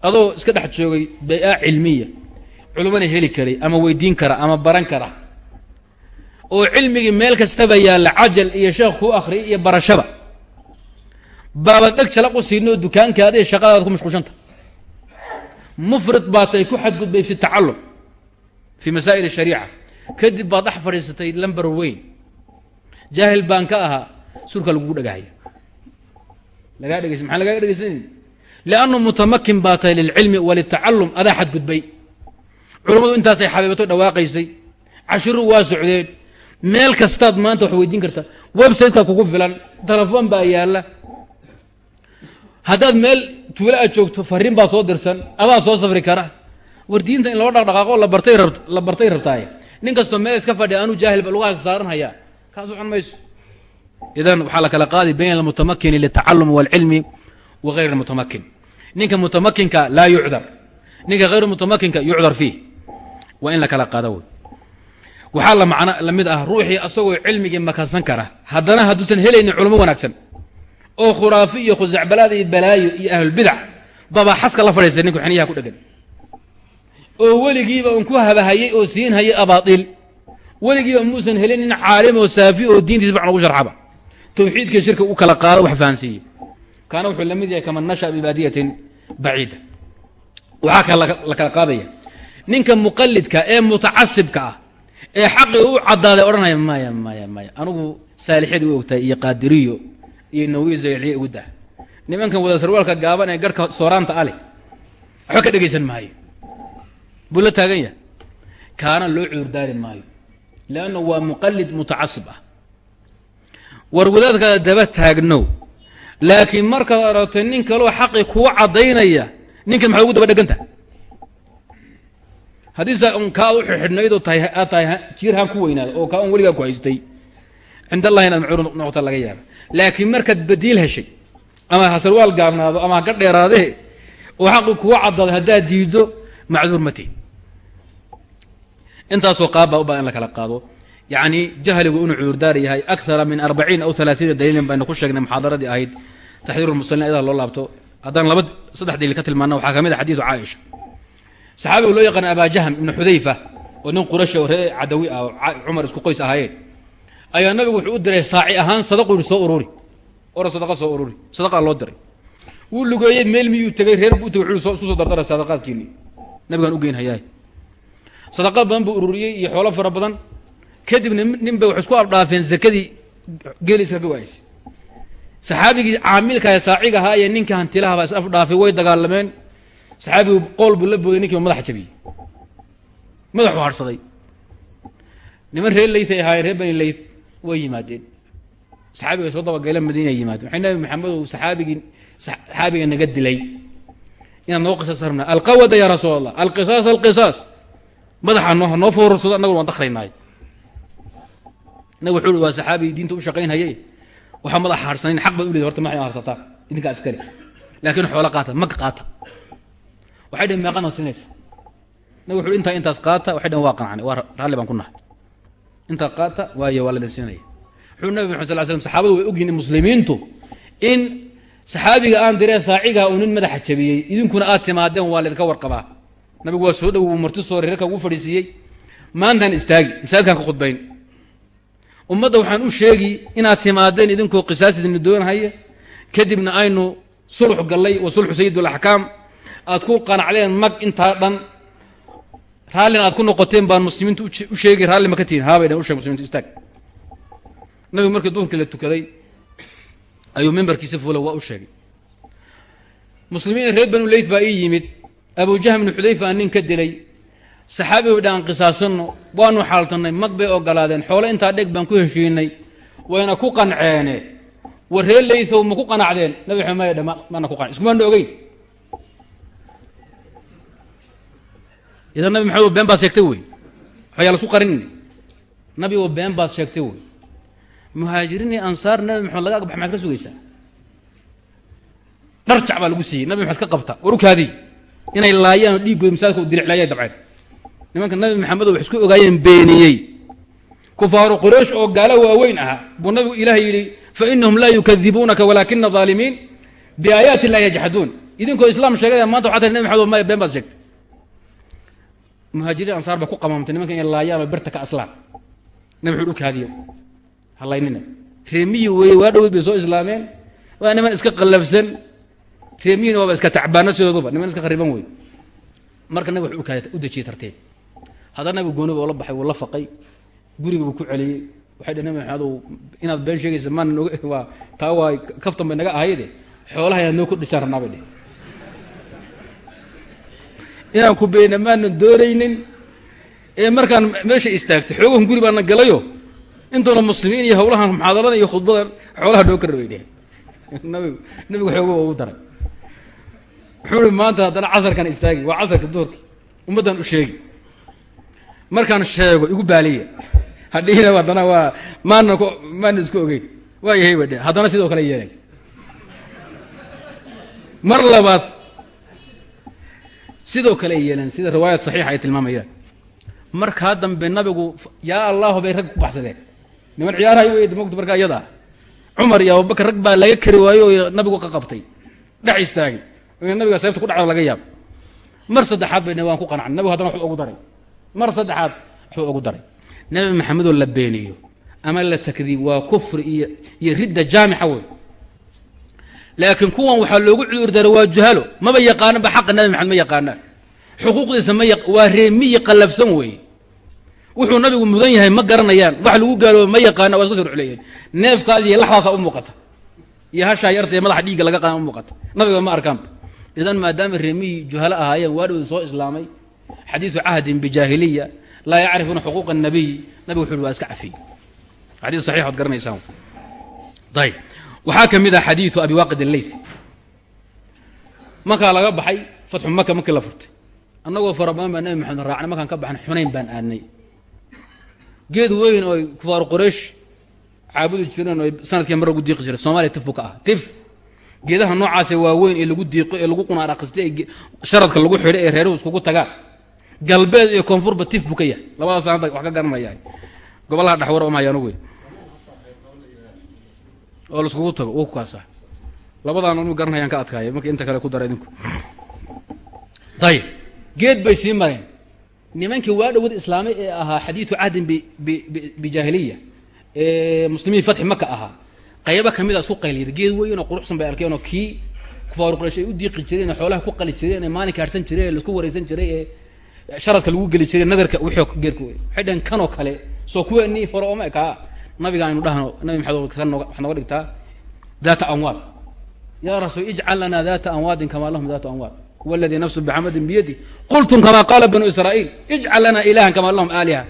Adoo iska dhex joogay bay-a cilmiya. Culumana heli karay ama weydiin kara ama baran kara. Oo cilmigii meel kastaba yaalla cajal iyo sheekh kuu akhriya iyo barashaba baabad dheg jalaq u siinoo dukaankaada iyo ku mashquulshanta mufrid baa tay ku xadgudbay fi tacalum fi masaa'il shariica. Kadib baad dhex fadhiisatay lamber weyn. Jaahil baan ka ahaa surka lagugu dhagahaya lagaa dhegeysa maxaa lagaga dhegeysanay liannu mutamakin baa tahay lilcilmi walitacalum adaa xadgudbay. Culammadu intaasay xabiibato dhawaaqaysay. Cashiru waa socdeen. Meel kastaad maanta wax weydiin kartaa websiteka kugu filan telefoon baa yaalla haddaad meel tuulo aad joogto fariin baa soo dirsan adaa soo safri kara. War diinta in loo dhaqdhaqaaqo labartay rab la bartay rabtaaye nin kastoo meel iska fadhiya anuu jaahil lugahaas saaran hayaa kaa socon mayso. Idan waxaa la kala qaadi bayna almutamakini litacalum walcilmi wa hayr almutamakin. Ninka mutamakinka laa yucdar ninka hayr mutamakinka yucdar fiih waa in la kala qaado wey waxaa la macno la mid ah ruuxii asagoo cilmigii makansan kara. Haddana hadduusan helaynin culamo wanaagsan oo khuraafi iyo khusacbalaad iyo balaayo iyo ahlulbidac babaa xaska la fadhiistay ninku xiniyaha ku dhegan oo weligiiba un ku habahayay oo siin hayay weligiiba muusan helin nin caalim oo saafi oo diintiisa fiican ugu sharxaba. Tawxiidka shirka u kala qaado wax fahansiiye kaana wuxuu la mid yahay kaman nasha bibaadiyatin baciida. Waxaa kale la kala qaadaya. Ninka muqalidka ee mutacasibka ah ee xaqii u caddaaday odhanaya maya maya maya anugu saalixyadii u ogtahay iyo qaadiriyo iyo nawiy zayciye ugu dah nimankan wada sarwaalka gaaban ee garhka sooraanta aleh waxba ka dhegaysan maayo. Buu la taagan yahay. Kaana loo cuurdaari maayo. Leanna waa muqalid mutacasib ah. War wadaadkaada daba taagnow. Laakiin markaad aragtay nin kaloo xaqii kuu caddaynaya ninkan maxaad ugu daba dheganta? Haddiise un kaa u xidhnaydoo tahay aad tahay jiirhaan ku weynaada oo kaa un weligaa ku haystay cind inaad macuur noqota laga yaaba laakiin markaad badiil heshay ama ha sarwaal gaabnaado ama ha ka dheeraadee oo xaqii kuga caddaaday haddaad diiddo macduur ma tiid intaasoo qaab baa u badan in la kala qaado. Yacni jahligu inuu cuurdaar yahay akara min arbaciin aw alaaiina daliilin baynu ku sheegnay muxaadaradii ahayd taxdiiru lmuslimiin ayadaha loo laabto. Haddaan laba saddex daliil ka tilmaana waxaa ka mid a xadiidu caaisha. Saxaabiga loo yaqaana abaa jahm ibnu xudayfa oo nin qurashi oo ree cadawi ah oo cumar isku qoys ahaayeen ayaa nabigu wuxuu u diray saaci ahaan sadaqu soo ururi ora sadaqa soo ururi sadaqaa loo diray. Wuu lugeeyey meel miyuu tegey reer buu tegey wuxuu isku soo dardara sadaqaadkiini nabigaan u geyn hayaay sadaqad badan buu ururiyey iyo xoolo fara badan. Kadibna nin bay wax isku abdhaafeen zakadii geeliska ka waaysay saxaabigii caamilka ee saaciga ahaa iyo ninka hantilahaba is afdhaafay way dagaalameen. Saxaabigu qool buu la booday ninkiiba madaxa jabiyey. Madaxuu harhsaday niman reer leytay ahaayeen reer bani leyt way yimaadeen. Saxaabiga soo dabagayla madiina yimaadeen. Waxay nabi maxamedow saxaabigii saxaabiga naga dilay. Inaan noo qisaas rabna alqawada yaa rasuul allah alqisaas alqisaas. Madaxa noo noo foorarsado annaguna waan dakraynaayo nabig wuxuu waa saxaabi diinta u shaqaynhaye waxaa madaxa harsanayn xaq baad u leeday horta maxay harsataa idinkaa askari. Laakiin xoolo qaata mag qaata. Waxay dhaheen meeqana siinaysa nabig wuxuu intaa intaas qaata. Waxay dhaheen waa qancani waa raalli baan ku nahay intaa qaata waayo waa la idin siinaya wuxuu nabi maxamed sal slam saxaabadu way ogyihiin muslimiintu in saxaabiga aan diree saacigaha uu nin madaxa jabiyey. Idinkuna aad timaadeen waa laydinka warqabaa. Nabigu waa soo dhow wuu marti soo reerka ugu fadhiisiiyey. Maantaan istaagi masaajidkaan ka khudbayn. Ummadda waxaan u sheegi inaad timaadeen idinkoo qisaasidna doonhaya kadibna aynu sulx gallay wa sulxu sayid alaxkaam aad ku qanacdeen mag intaa dhan raallina aad ku noqoteen baan muslimiintu u sheegi raalli ma ka tihin. Haabay u sheeg muslimiintu istaag. Nabigu markii duhurkii la tukaday ayuu mimbarkiisa fuula waa u sheegay. Muslimiin reer banu leyt baa ii yimid. Abu jahm bnu xudayfa nin ka dilay. Saxaabi bay dhaan qisaasanno. Waanu xaaltannay mag bay ogolaadeen. Xoole intaa dheg baan ku heshiinay wayna ku qanceene war reer leythow ma ku qanacdeen? Nabi xamed maya dhama mana ku qan iskumaana ogeyn idan nabi maxamed been baad sheegtay wey. Waxyaa lasku qarinina nabi oo been baad sheegtay wey. Muhaajiriin iyo ansaar nabi maxamed laga agbax maxaad ka sugaysaa dharjac baa lagu siiyey. Nabi maxamed ka qabta. War u inay laayaan oo dhiiggooda masaajidka diliclaayay dabceen. Nimanka nabi maxamed oo wax isku ogaayeen beeniyey. Kufaaru quraysh oo gaalo waaweyn ahaa buu nabigu ilaah yidhi fa inahum laa yukadibuunaka walaakina aalimiin biaayaati illahi yajxaduun idinkoo islaam sheegaya maanta waxaa tahay nabi maxamed been baad sheegtay muhaajiriin ansaar baa ku qamaamtay nimanka inay laayaan oo birta ka aslaan nabi maxamed u kaadiyo halaynina reemiyi weeye waa dhowd bay soo islaameen. Waa niman iska qallabsan reemiyina waaba iska tacbaano sidooduba. Niman iska khariban wey marka nabig wax ukaada u dejiyey tartiib haddana nabigu gooniba oo la baxay wuu la faqay. Guriga buu ku celiyey. Waxay dheh nabi maxamed inaad been sheegaysa maana [laughs] waa taa waa kaftan bay naga ahayde xoolaha inaad noo kordhisaan rabnaa bay dheh inaan ku beyna maanan doonaynin. Ee markaan meesha istaagtay xoogahan guri baana galayo. Intoona muslimiin iyo hawlahan muxaadarada iyo khudbadan xoolaha noo ka rabay [laughs] dheh nabigu nabigu xooga ugu daray. Wuxuu i maanta haddana casarkan istaagi waa casarka duhurki ummaddan u sheegi. Markaan sheego igu baaliya [laughs] hadhihina haddana waa maana maana isku ogeyn. Waa yahay ba dhe haddana sidoo kale yeelay. Mar labaad sidoo kale ay yeeleen sida riwaayad saxiixa ay tilmaamayaan. Markaa dambe nabigu yaa allahu bay rag ku baxsadeen. Niman ciyaarahay wey mogta markaa iyada cumar iyo abubakar rag baa laga kari waayo oo nabigu ka qabtay. Dhex istaagay. Nabiga seebta ku dhacda laga yaab. Mar saddexaad bay waan ku qanacnay. Nabigu haddana waxba ugu daray. Mar saddexaad waxba ugu daray. Nabi maxamedoo la beeniyo. Ama la takdiib waa kufri iyo iyo ridda jaamixa wey laakiin kuwan waxaa loogu cudur daray waa juhalo. Maba yaqaananba xaqa nabi maxamed ma yaqaanaan xuquuqdiisa ma waa reemiyi qallafsan weeye. Wuxuu nabigu mudan yahay ma garanayaan. Wax lagu gaalooba ma yaqaana waa iska soo ruxleeyeen neefkaas iyo laxdaasa u muuqata. Iyo hashaa yartae madaxa dhiigga laga qaada u muuqata. Nabiga ma arkaanba idan maadaama reemihii juhalo ahaayeen waa dhowda soo islaamay xadiidu cahdin bijaahiliya laa yacrifuuna xuquuqa الnabiy nabig wuxu uhi waa iska cafiyey xadii saxiix oad garanaysaan. Ayb waxaa ka mid ah xadiidu abi waaqid alleyt markaa laga baxay fatxu maka markii la furtay. Annagoo fara badan baa nabi maxamed raacnay markaan ka baxnay xunayn baan aadnay. Geed weyn oo kufaaru qoraysh caabudi jireen oo sannadkii mar lagu diiqi jiray soomaliya tif buu ka ah tif. Geedaha noocaase waaweyn ee lagu diiqo ee lagu qunaaraqista ee sharadka lagu xidho ee reeruhu iskugu tagaan. Galbeed iyo koonfurba tif buu ka yahay. Labadaas wax ka garanaya. Gobolaha dhexwar oma hayaan wey oo laiskugu tago u kaasa labadaan anu garanayaan ka adkaaya marka inta kale ku dara idinku. Ayib geed bay sii mareen. Nimankii waa dhowad islaamay ee ahaa xadiidu cahdin bijaahiliya ee muslimiin fatxi maka ahaa. Qaybo ka mid a isku qayliyada geed weyn oo quruxsan bay arkeen oo kii kufaaru quraysh ay u diiqi jireen oo xoolaha ku qali jireen ee maalinka harsan jireen ee la isku wareysan jiray ee sharadka lagu geli jiray nadarka geedka wey waxay dhaheen kanoo kale soo kuweenii hore ooma ekaa nabiga aynu dhahno nabi maxamed ka noga wax nooga dhigtaa daata anwaad yaa rasuul ijcal lana daata anwaadin kamaa lahum daatu anwaad waladii nafsu bixamadin biyadi. Qultum kamaa qaala banu israa'iil ijcal lana ilahan kamaa lahum aaliha.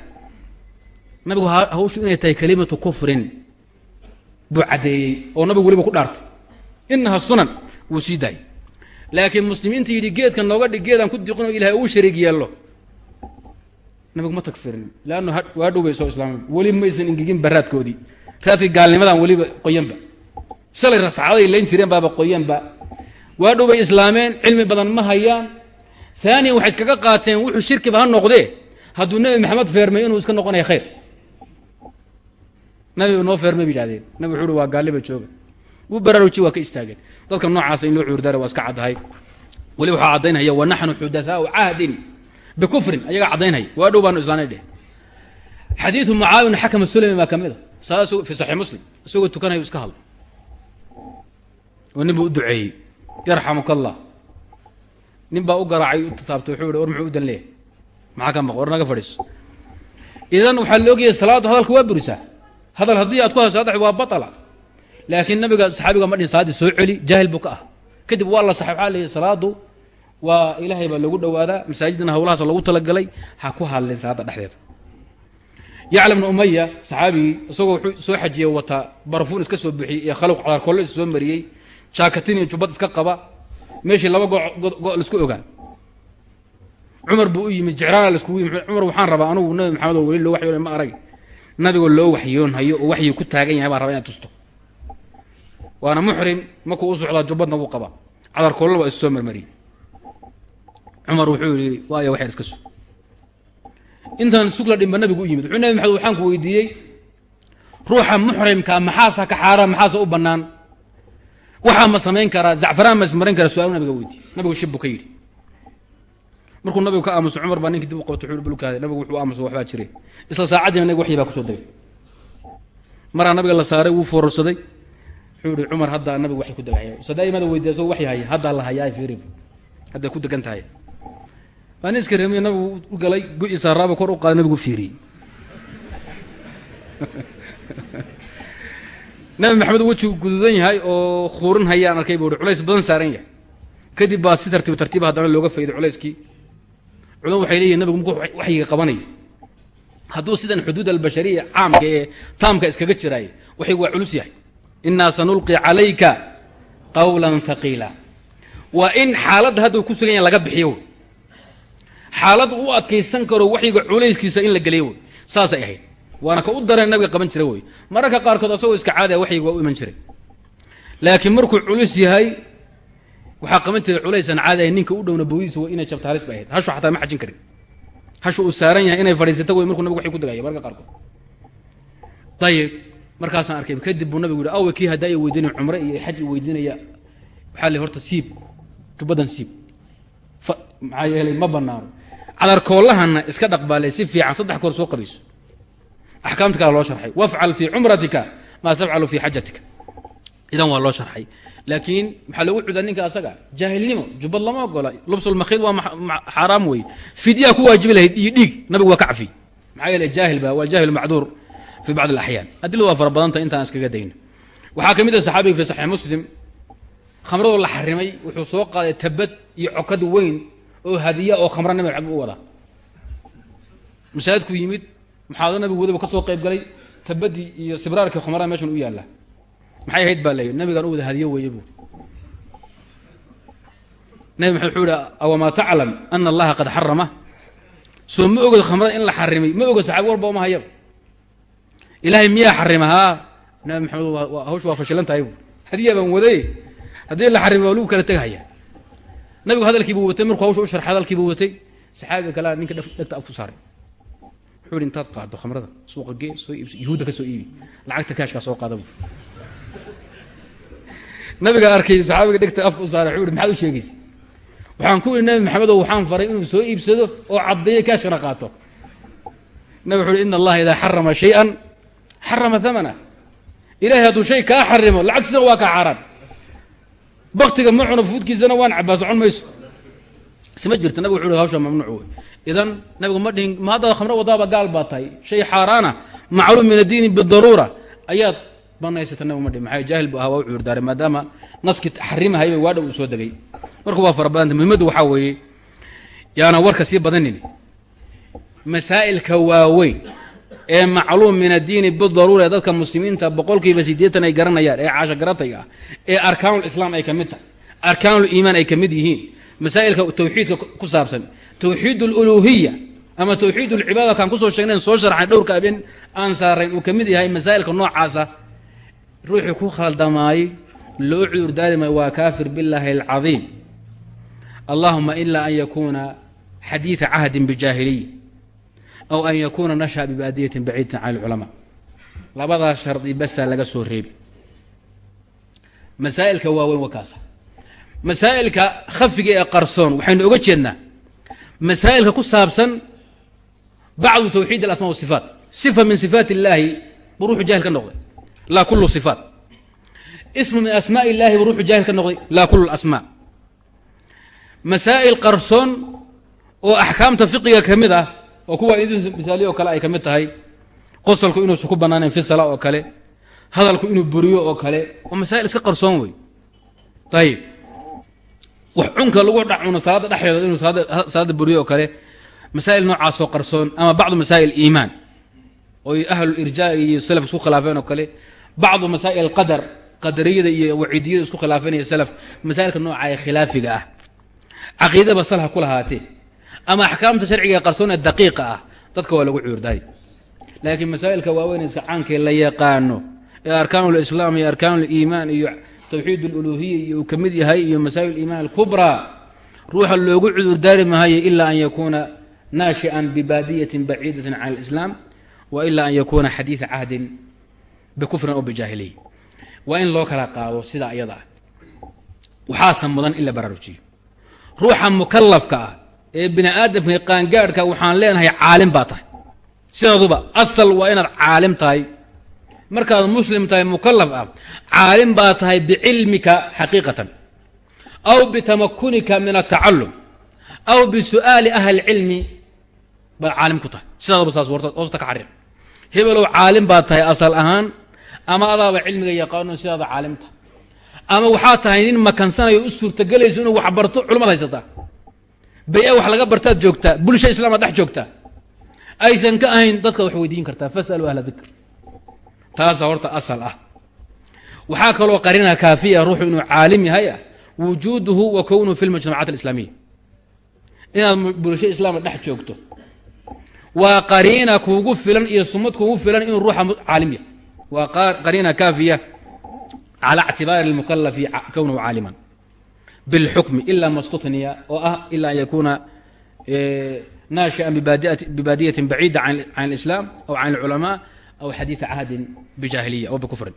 Nabigu hawshu inay tahay kalimatu kufrin. Buu caddeeyey oo nabigu weliba ku dhaartay. Inaha sunan wuu sii daayay laakiin muslimiinta yidhi geedka nooga dhig geedaan ku diqinoo ilahay uu shariig yeello nabigu ma tagfirin leannu waa dhow soo islaameen weli maysan ingegin baraadkoodii raadkii gaalnimadan weliba qoyanba. Shalay rascaday layn jireen baaba qoyanba. Waa dhow islaameen cilmi badan ma hayaan. Haaniyan waxay iskaga qaateen wuxuu shirkiba ha noqdee. Hadduu nebi maxamed feermay inuu iska noqonaya khayr. Nabiga noo feermay ba nabig wuxu uhi waa gaalliba jooga. Wuu baraaruji waa ka istaageen. Dadka noocaasa in loo cudurdaara waa iska caddahay. Weli waxaa caddaynaya wa naxnu xudathaau cahdin bikufrin ayagaa caddaynaya waa dhow baanu islaanay dheh xadiidu mucaawin xakama sulami baa ka mid a saa fi saxiix muslim isagoo tukanayo iska hadla oo nin buu u duceeyey yarxamuka allah nin baa u garaacay u taabtay wuxuu yihi war muxuu u dan leeyahay maxaa ka maqan war naga fadhiiso idan waxaa la ogyahay salaaddu hadalka waa burisaa hadal haddii aad ku hayso saddex waa batala laakiin nabiga saxaabiga ma dhihin salaaddii soo celi jaahil buu ka ah kadib waa la saxay waxaa leeyahy salaadu waa ilaahay baa loogu dhawaadaa masaajidna hawlahaas loogu talagalay ha ku hadlin salaadda dhexdeeda. Yacla bnu umaya saxaabigii isagoo wuxuu soo xajiyey wataa barafuun iska soo bixiyey iyo khalq cadarkolle is soo mariyey jaakatin iyo jubbad iska qaba meeshii laba go la isku ogaa cumar buu u yimid jecraana laiskugu yimid cumar waxaan rabaa anugu nabi maxamed oo weli loo waxyoonay ma arag. Nabigoo loo waxyoonhayo oo waxyi ku taagan yahay baan rabaa inaad tusto. Waana muxrim markuu u socdaa jubbadna wuu qabaa. Cadarkoollo waa is soo marmariyey cumar wuxuu yihi waayo waxyar iska sug. Intaan sugla dhimba nabigu u yimid. Wuxuu nabi maxamed waxaan ku weydiiyey ruuxa muxrimkaa maxaasa ka xaaraan maxaasa u bannaan. Waxaa ma samayn karaa zacfaraan ma ismarin karaa su'aal nabiga weydiiy nabigu shib buu ka yidhi. Markuu nabigu ka aamuso cumar baa ninkii dib u qabtay wuxuu bulkaada nabigu wuxuu aamuso waxbaa jire isla saacaddiina nabiga waxyi baa ku soo degay. Maraa nabiga la saaray wuu foorarsaday. Wuxuu yihi cumar haddaa nabigu waxay ku degahaya sadaa'imada weydiiya soo waxyi haya haddaa la hayaa fiiri hadday ku degan tahay waa nin iska reemiye nabigu u galay go-i saaraaba kor u qaaday nabigu fiiriyey [laughs] nabi maxamed wejigu guduudan yahay oo khuurin hayaan arkay buu culays badan saaran yahay. Kadib baa si tartiib tartiiba haddana looga fayday culayskii. Culama waxay leeyihiin nabigu markuu waxyiga qabanayo hadduu sidan xuduud albashariya caamka ee taamka iskaga jiraay waxay waa culus yahay. Innaa sanulqi calayka qawlan haqiila waa in xaaladda hadda ku sugan laga bixiyo xaalad u adkaysan karo waxyiga culayskiisa in la geliyo wey saasay ahayd. Waana ka u dareen nabiga qaban jira wey mararka qaarkood asagoo iska caadaya waxyiga waa u iman jiray. Laakiin markuu culus yahay waxaa qaban jiray culaysan caadahay ninka u dhowna booydiisa waa inay jabta halis ahayd. Hashu xataa ma xajin karin. Hashu uu saaran yahay inay fadhiisato wey markuu nabig waxay ku dagaya mararka qaarkood. Ayib markaasaan arkay kadib buu nabigu yihi awe kii haddaa i weydiinaya cumre iyo xaj i weydiinaya. Waxaa le horta siib. Jubbadan siib. Maxaa yeelay ma banaano cadarkoollahana iska dhaqbaalay si fiican saddex koor soo qabayso. Axkaamta kale loo sharxay. Wafcal fii cumratika maa tafcalu fii xajatika. Idan waa loo sharxay. Laakiin maxaa lagu cudaa ninka asaga? Jaahilnimo jubbad lama ogola lubsulmakhiid waa xaaraam wey fidyaa ku waajibi lahayd iyo dhiig nabigu waa ka cafi. Maxaa yeele jaahil ba waa jaahil macduur fi bacd alaxyaan. Adiladu waa fara badanta intaan iskaga dayno waxaa ka mid ah saxaabiga fi saxiix muslim khamradoo la xarimay wuxuu soo qaaday tabad iyo cokad weyn oo hadiya oo khamra nabi maxamed u wadaa masaajidku yimid maxaado nabigu wadaba ka soo qayb galay tabadii iyo sibraarkii khamrada meeshan u yaalla. Maxay ahayd baa leeyi nabigaan u wada hadiyo weeye buu. Nabi maxamed wuxuu ihi awamaa taclam ana allaha qad xarama? Soo ma ogod khamrada in la xarimay ma oga saxaabi warba uma hayaba ilaahay miyaa xarima nabi maxamed hawsha waa fashilan tahay bu hadiya baan waday. Haddii la xarima waa lagu kala tegahaya nabigu hadalkiibuu watay markuu hawsha u sharxay hadalkiibuu watay saxaabiga kalea ninka dhegta ab ku saaray wuxuu ihi intaad qaado khamrada suuqa gee soo iibso yuhuudda ka soo iibi lacagta kaashkaa soo qaada bu nabigaa arkay saxaabiga dhegta afka u saaray wuxuu ihi maxaad u sheegaysa? Waxaan ku ihi nabi maxamedow waxaan faray inuu soo iibsado oo caddeeyo kaashkana qaato. Nabi wuxu uhi ina allaha idaa xarama shay-an xarama hamana ilahay hadduu shay kaa xarimo lacagtiisana waa kaa xaaraan baktiga ma cuno fuudkiisana waan cabaa socon mayso. Isma jirta nabig wuxu uhi hawsha mamnuuc wey idan nabigu ma dhihin ma haddaad khamro wadaaba gaal baa tahay? Shay xaaraana macluum min addiini bidaruura ayaad banaysata nabig ma dhihin. Maxaa jaahil bu ahaa waa u maadaama naskii xarimahayba waadha uu soo degay. Marka waa fara badanta muhimaddu waxaa weeye yaana warka sii badanin masaa'ilka waaweyn ee macluum min addiini bidaruura ee dadka muslimiinta boqolkiiba siddeetan ay garanayaan ee caasho garatayga ah ee arkaanulislaam ay ka mid tahay arkaanuliimaan ay ka mid yihiin masaa'ilka tawxiidka ku saabsan tawxiid aluluhiya ama tawxiid ulcibaada kaan ku soo sheegnayn soo sharxay dhowrka abeen aan saarayn uu ka mid yahay masaa'ilka noocaasa. Ruuxii ku khaldamaayey loo cudurdaari maayo waa kaafir billaahi alcadiim. Allahuma ila an yakuuna xadiida cahdin bijaahiliya aw an yakuuna nasha bibaadiyatin baciidatin can alculamaa labadaas shardi basaa laga soo reebi masaa'ilka waaweyn waa kaasa masaa'ilka khafiga ee qarsoon waxaynu oga jeednaa masaa'ilka ku saabsan bacdu tawxiid alasma wasifaat sifa min sifaat illaahi buu ruuxu ka noqday laa kulu sifaat ismu min asmaa illahi buu ruuxu ka noqday laa kulu asmaa masaa'il qarsoon oo axkaamta fiqiga ka mid ah oo kuwa misaaliyo kale ay ka mid tahay qosolku inuusan ku bannaanayn fi oo kale hadalku inuu buriyo oo kale waa masaa'il iska qarsoon wey. Ayib wax cunka lagu dhacuno salaadda dhexdeeda inuu salaadda buriyo oo kale masaa'il noocaasoo qarsoon ama bacdu masaa'il iimaan oy ahlulirjaa iyo salaf isku khilaafeen oo kale bacdu masaa'il qadar qadariyada iyo waciidiyada isku khilaafeen iyo salaf masaa'ilka nooca ee khilaafiga ah. Caqiidaba salha ku lahaatee ama axkaamta sharciga qarsoon ee daqiiqa ah dadka waa lagu cuurdahay laakiin masaa'ilka waaweyn iska caankee la yaqaano ee arkaan lislaam iyo arkaan liimaan iyo tawxiid aluluhiya iyo uu ka mid yahay iyo masaa'il iimaan alkubraa ruuxa loogu cudurdaari maayo ilaa an yakuuna naashi'an bibaadiyatin baciidatin can alislaam wa ilaa an yakuuna xadiida cahdin bikufrin oo bijaahiliya waa in loo kala qaado sidaa iyada ah. Waxaasa mudan in la baraarujiyo. Ruuxa mukalafka ah ee bini aadamka qaangaadhka waxaan leenahay caalim baa tahay. Sidaaduba asal waa inaad caalim tahay. Markaad muslim tahay mukalaf ah caalim baa tahay bicilmika xaqiiqatan. Aw bitamakunika min atacalum aw bisu'aali ahli cilmi baad caalim ku tahay. Sidaaduba saas hoosta ka xariiq hebelow caalim baad tahay asal ahaan ama adaaba cilmiga yaqaano sidaada caalim ama waxaa tahay nin makansanayo u suurtagelayso inuu wax barto culumad haysataa bay-a wax laga bartaad joogtaa bulsha islaamaad dhex joogtaa aysan ka ahayn dadkaad wax weydiin kartaa fasaluu ahla dikr taasa horta asal ah. Waxaa kaloo qarina kaafiya ruuxu inuu caalim yahay ah wujuuduhu wa kownuhu fi lmujtamacaat alislaamiya inaad bulsho islaama dhex joogto. Waa qariina kuugu filan iyo sumad kuugu filan inuu ruuxa caalim yahay. Waa qariina kaafiya. Cala اctibaari اlmukalafi kownahu caaliman bilxukmi ila ma stutniya oo ah ila an yakuuna naashian bibaadiyatin baciida can اlislaam aw can اlculamaa aw xadiida cahdin bijaahiliya aw bikufrin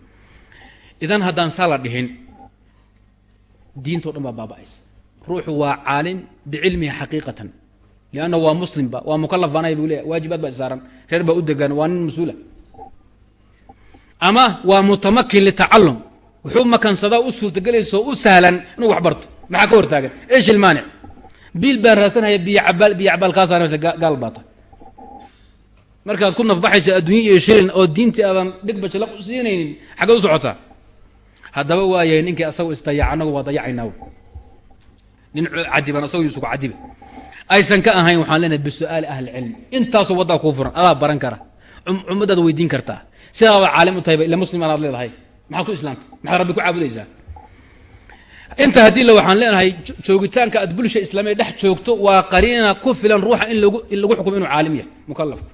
idan haddaan saa la dhihin diintao dhan baa baaba'aysa ruuxu waa caalim bicilmihi xaqiiqatan lanna waa muslimba waa mukalaf baanay bu leeya waajibaad baa isaaran reer baa u degaan waa nin mas'uula ama waa mutamakin litacalum wuxuu makansadaa u suurtagelaysao u sahlan inuu wax barto maxaa ka hortaagan? Eesh ilmaanic biil baan raadsanhaya biyo cabaal biyo kaa saarmaysa gaal baa markaad ku nafbaxayso adduunya iyo shilin oo diintii aadan dhigba jalaq u siinaynin xaggeed u socotaa. Haddaba waayahay ninkii asagu isdayac annagu waa dayacaynaa nin cadiban asagu yusuku cadiba aysan ka ahayn waxaan leenahay bisu'aali ahli cilmi intaasoo waddaa kuu furan adaa baran kara. Ummadaad weydiin kartaa. Sidaaba caalim u tahayba ila muslim anaad leedahay. Maxaad ku islaamtay maxaad rabbi ku caabudaysaa inta haddii waxaan leenahay joogitaanka aad bulsha islaamiya dhex joogto waa qariina ku filan ruuxa in lagu xukumo inuu caalim yahay mukalafku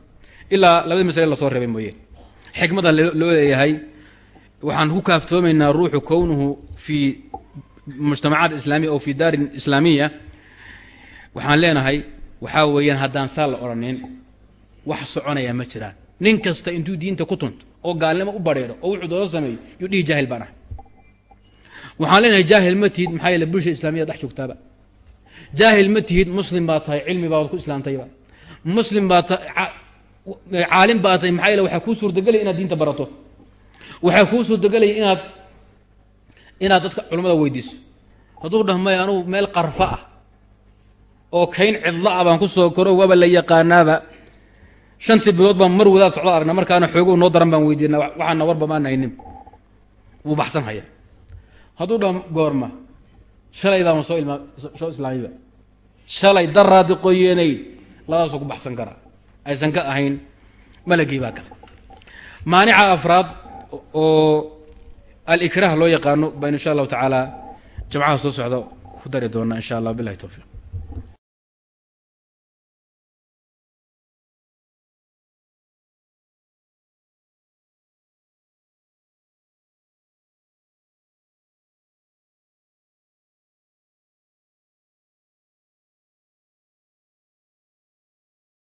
ilaa labadii masale la soo reebay mooye xikmada loo leeyahay waxaan ku kaaftoomaynaa ruuxu kownuhu fii mujtamacaat islaamiya oo fii daarin islaamiya. Waxaan leenahay waxaa weeyaan haddaan saa la odhanin wax soconaya ma jiraan. Nin kasta intuu diinta ku tunto oo gaalnimo u badheero oo wuxuu doola sameeyo yuu dhihi jaahil baan ah waxaan leenahay jaahil ma tihid maxaa yeele bulsha islamiyada dhex joogtaaba. Jaahil ma tihid muslim baa tahay cilmi baad ku islaantayba. Muslim baa tahay caalim baa tahay maxaa yeele waxaa kuu suurtagelaya inaad diinta barato. Waxaa kuu suurtagelaya inaad inaad dadka culimmada weydiiso. Hadduu dhah may anugu meel qarfa ah oo kayn cidla ah baan ku soo koro waaba la yaqaanaaba. Shantii bilood baan mar wadaad socda aragna markaana xoogow noo daran baan weydiina waxaana warba wuu baxsan haya hadduu dha goorma shalay baan soo ilma soo islaamiba shalay daraadi qoyeenayd labadaasoo ku baxsan karaa aysan ka ahayn malagii baa kale. Maanica afraad oo alikraah loo yaqaano baan insha allahu tacaala jamcaha soo socda ku dari doonaa insha allah bilahi towfiiq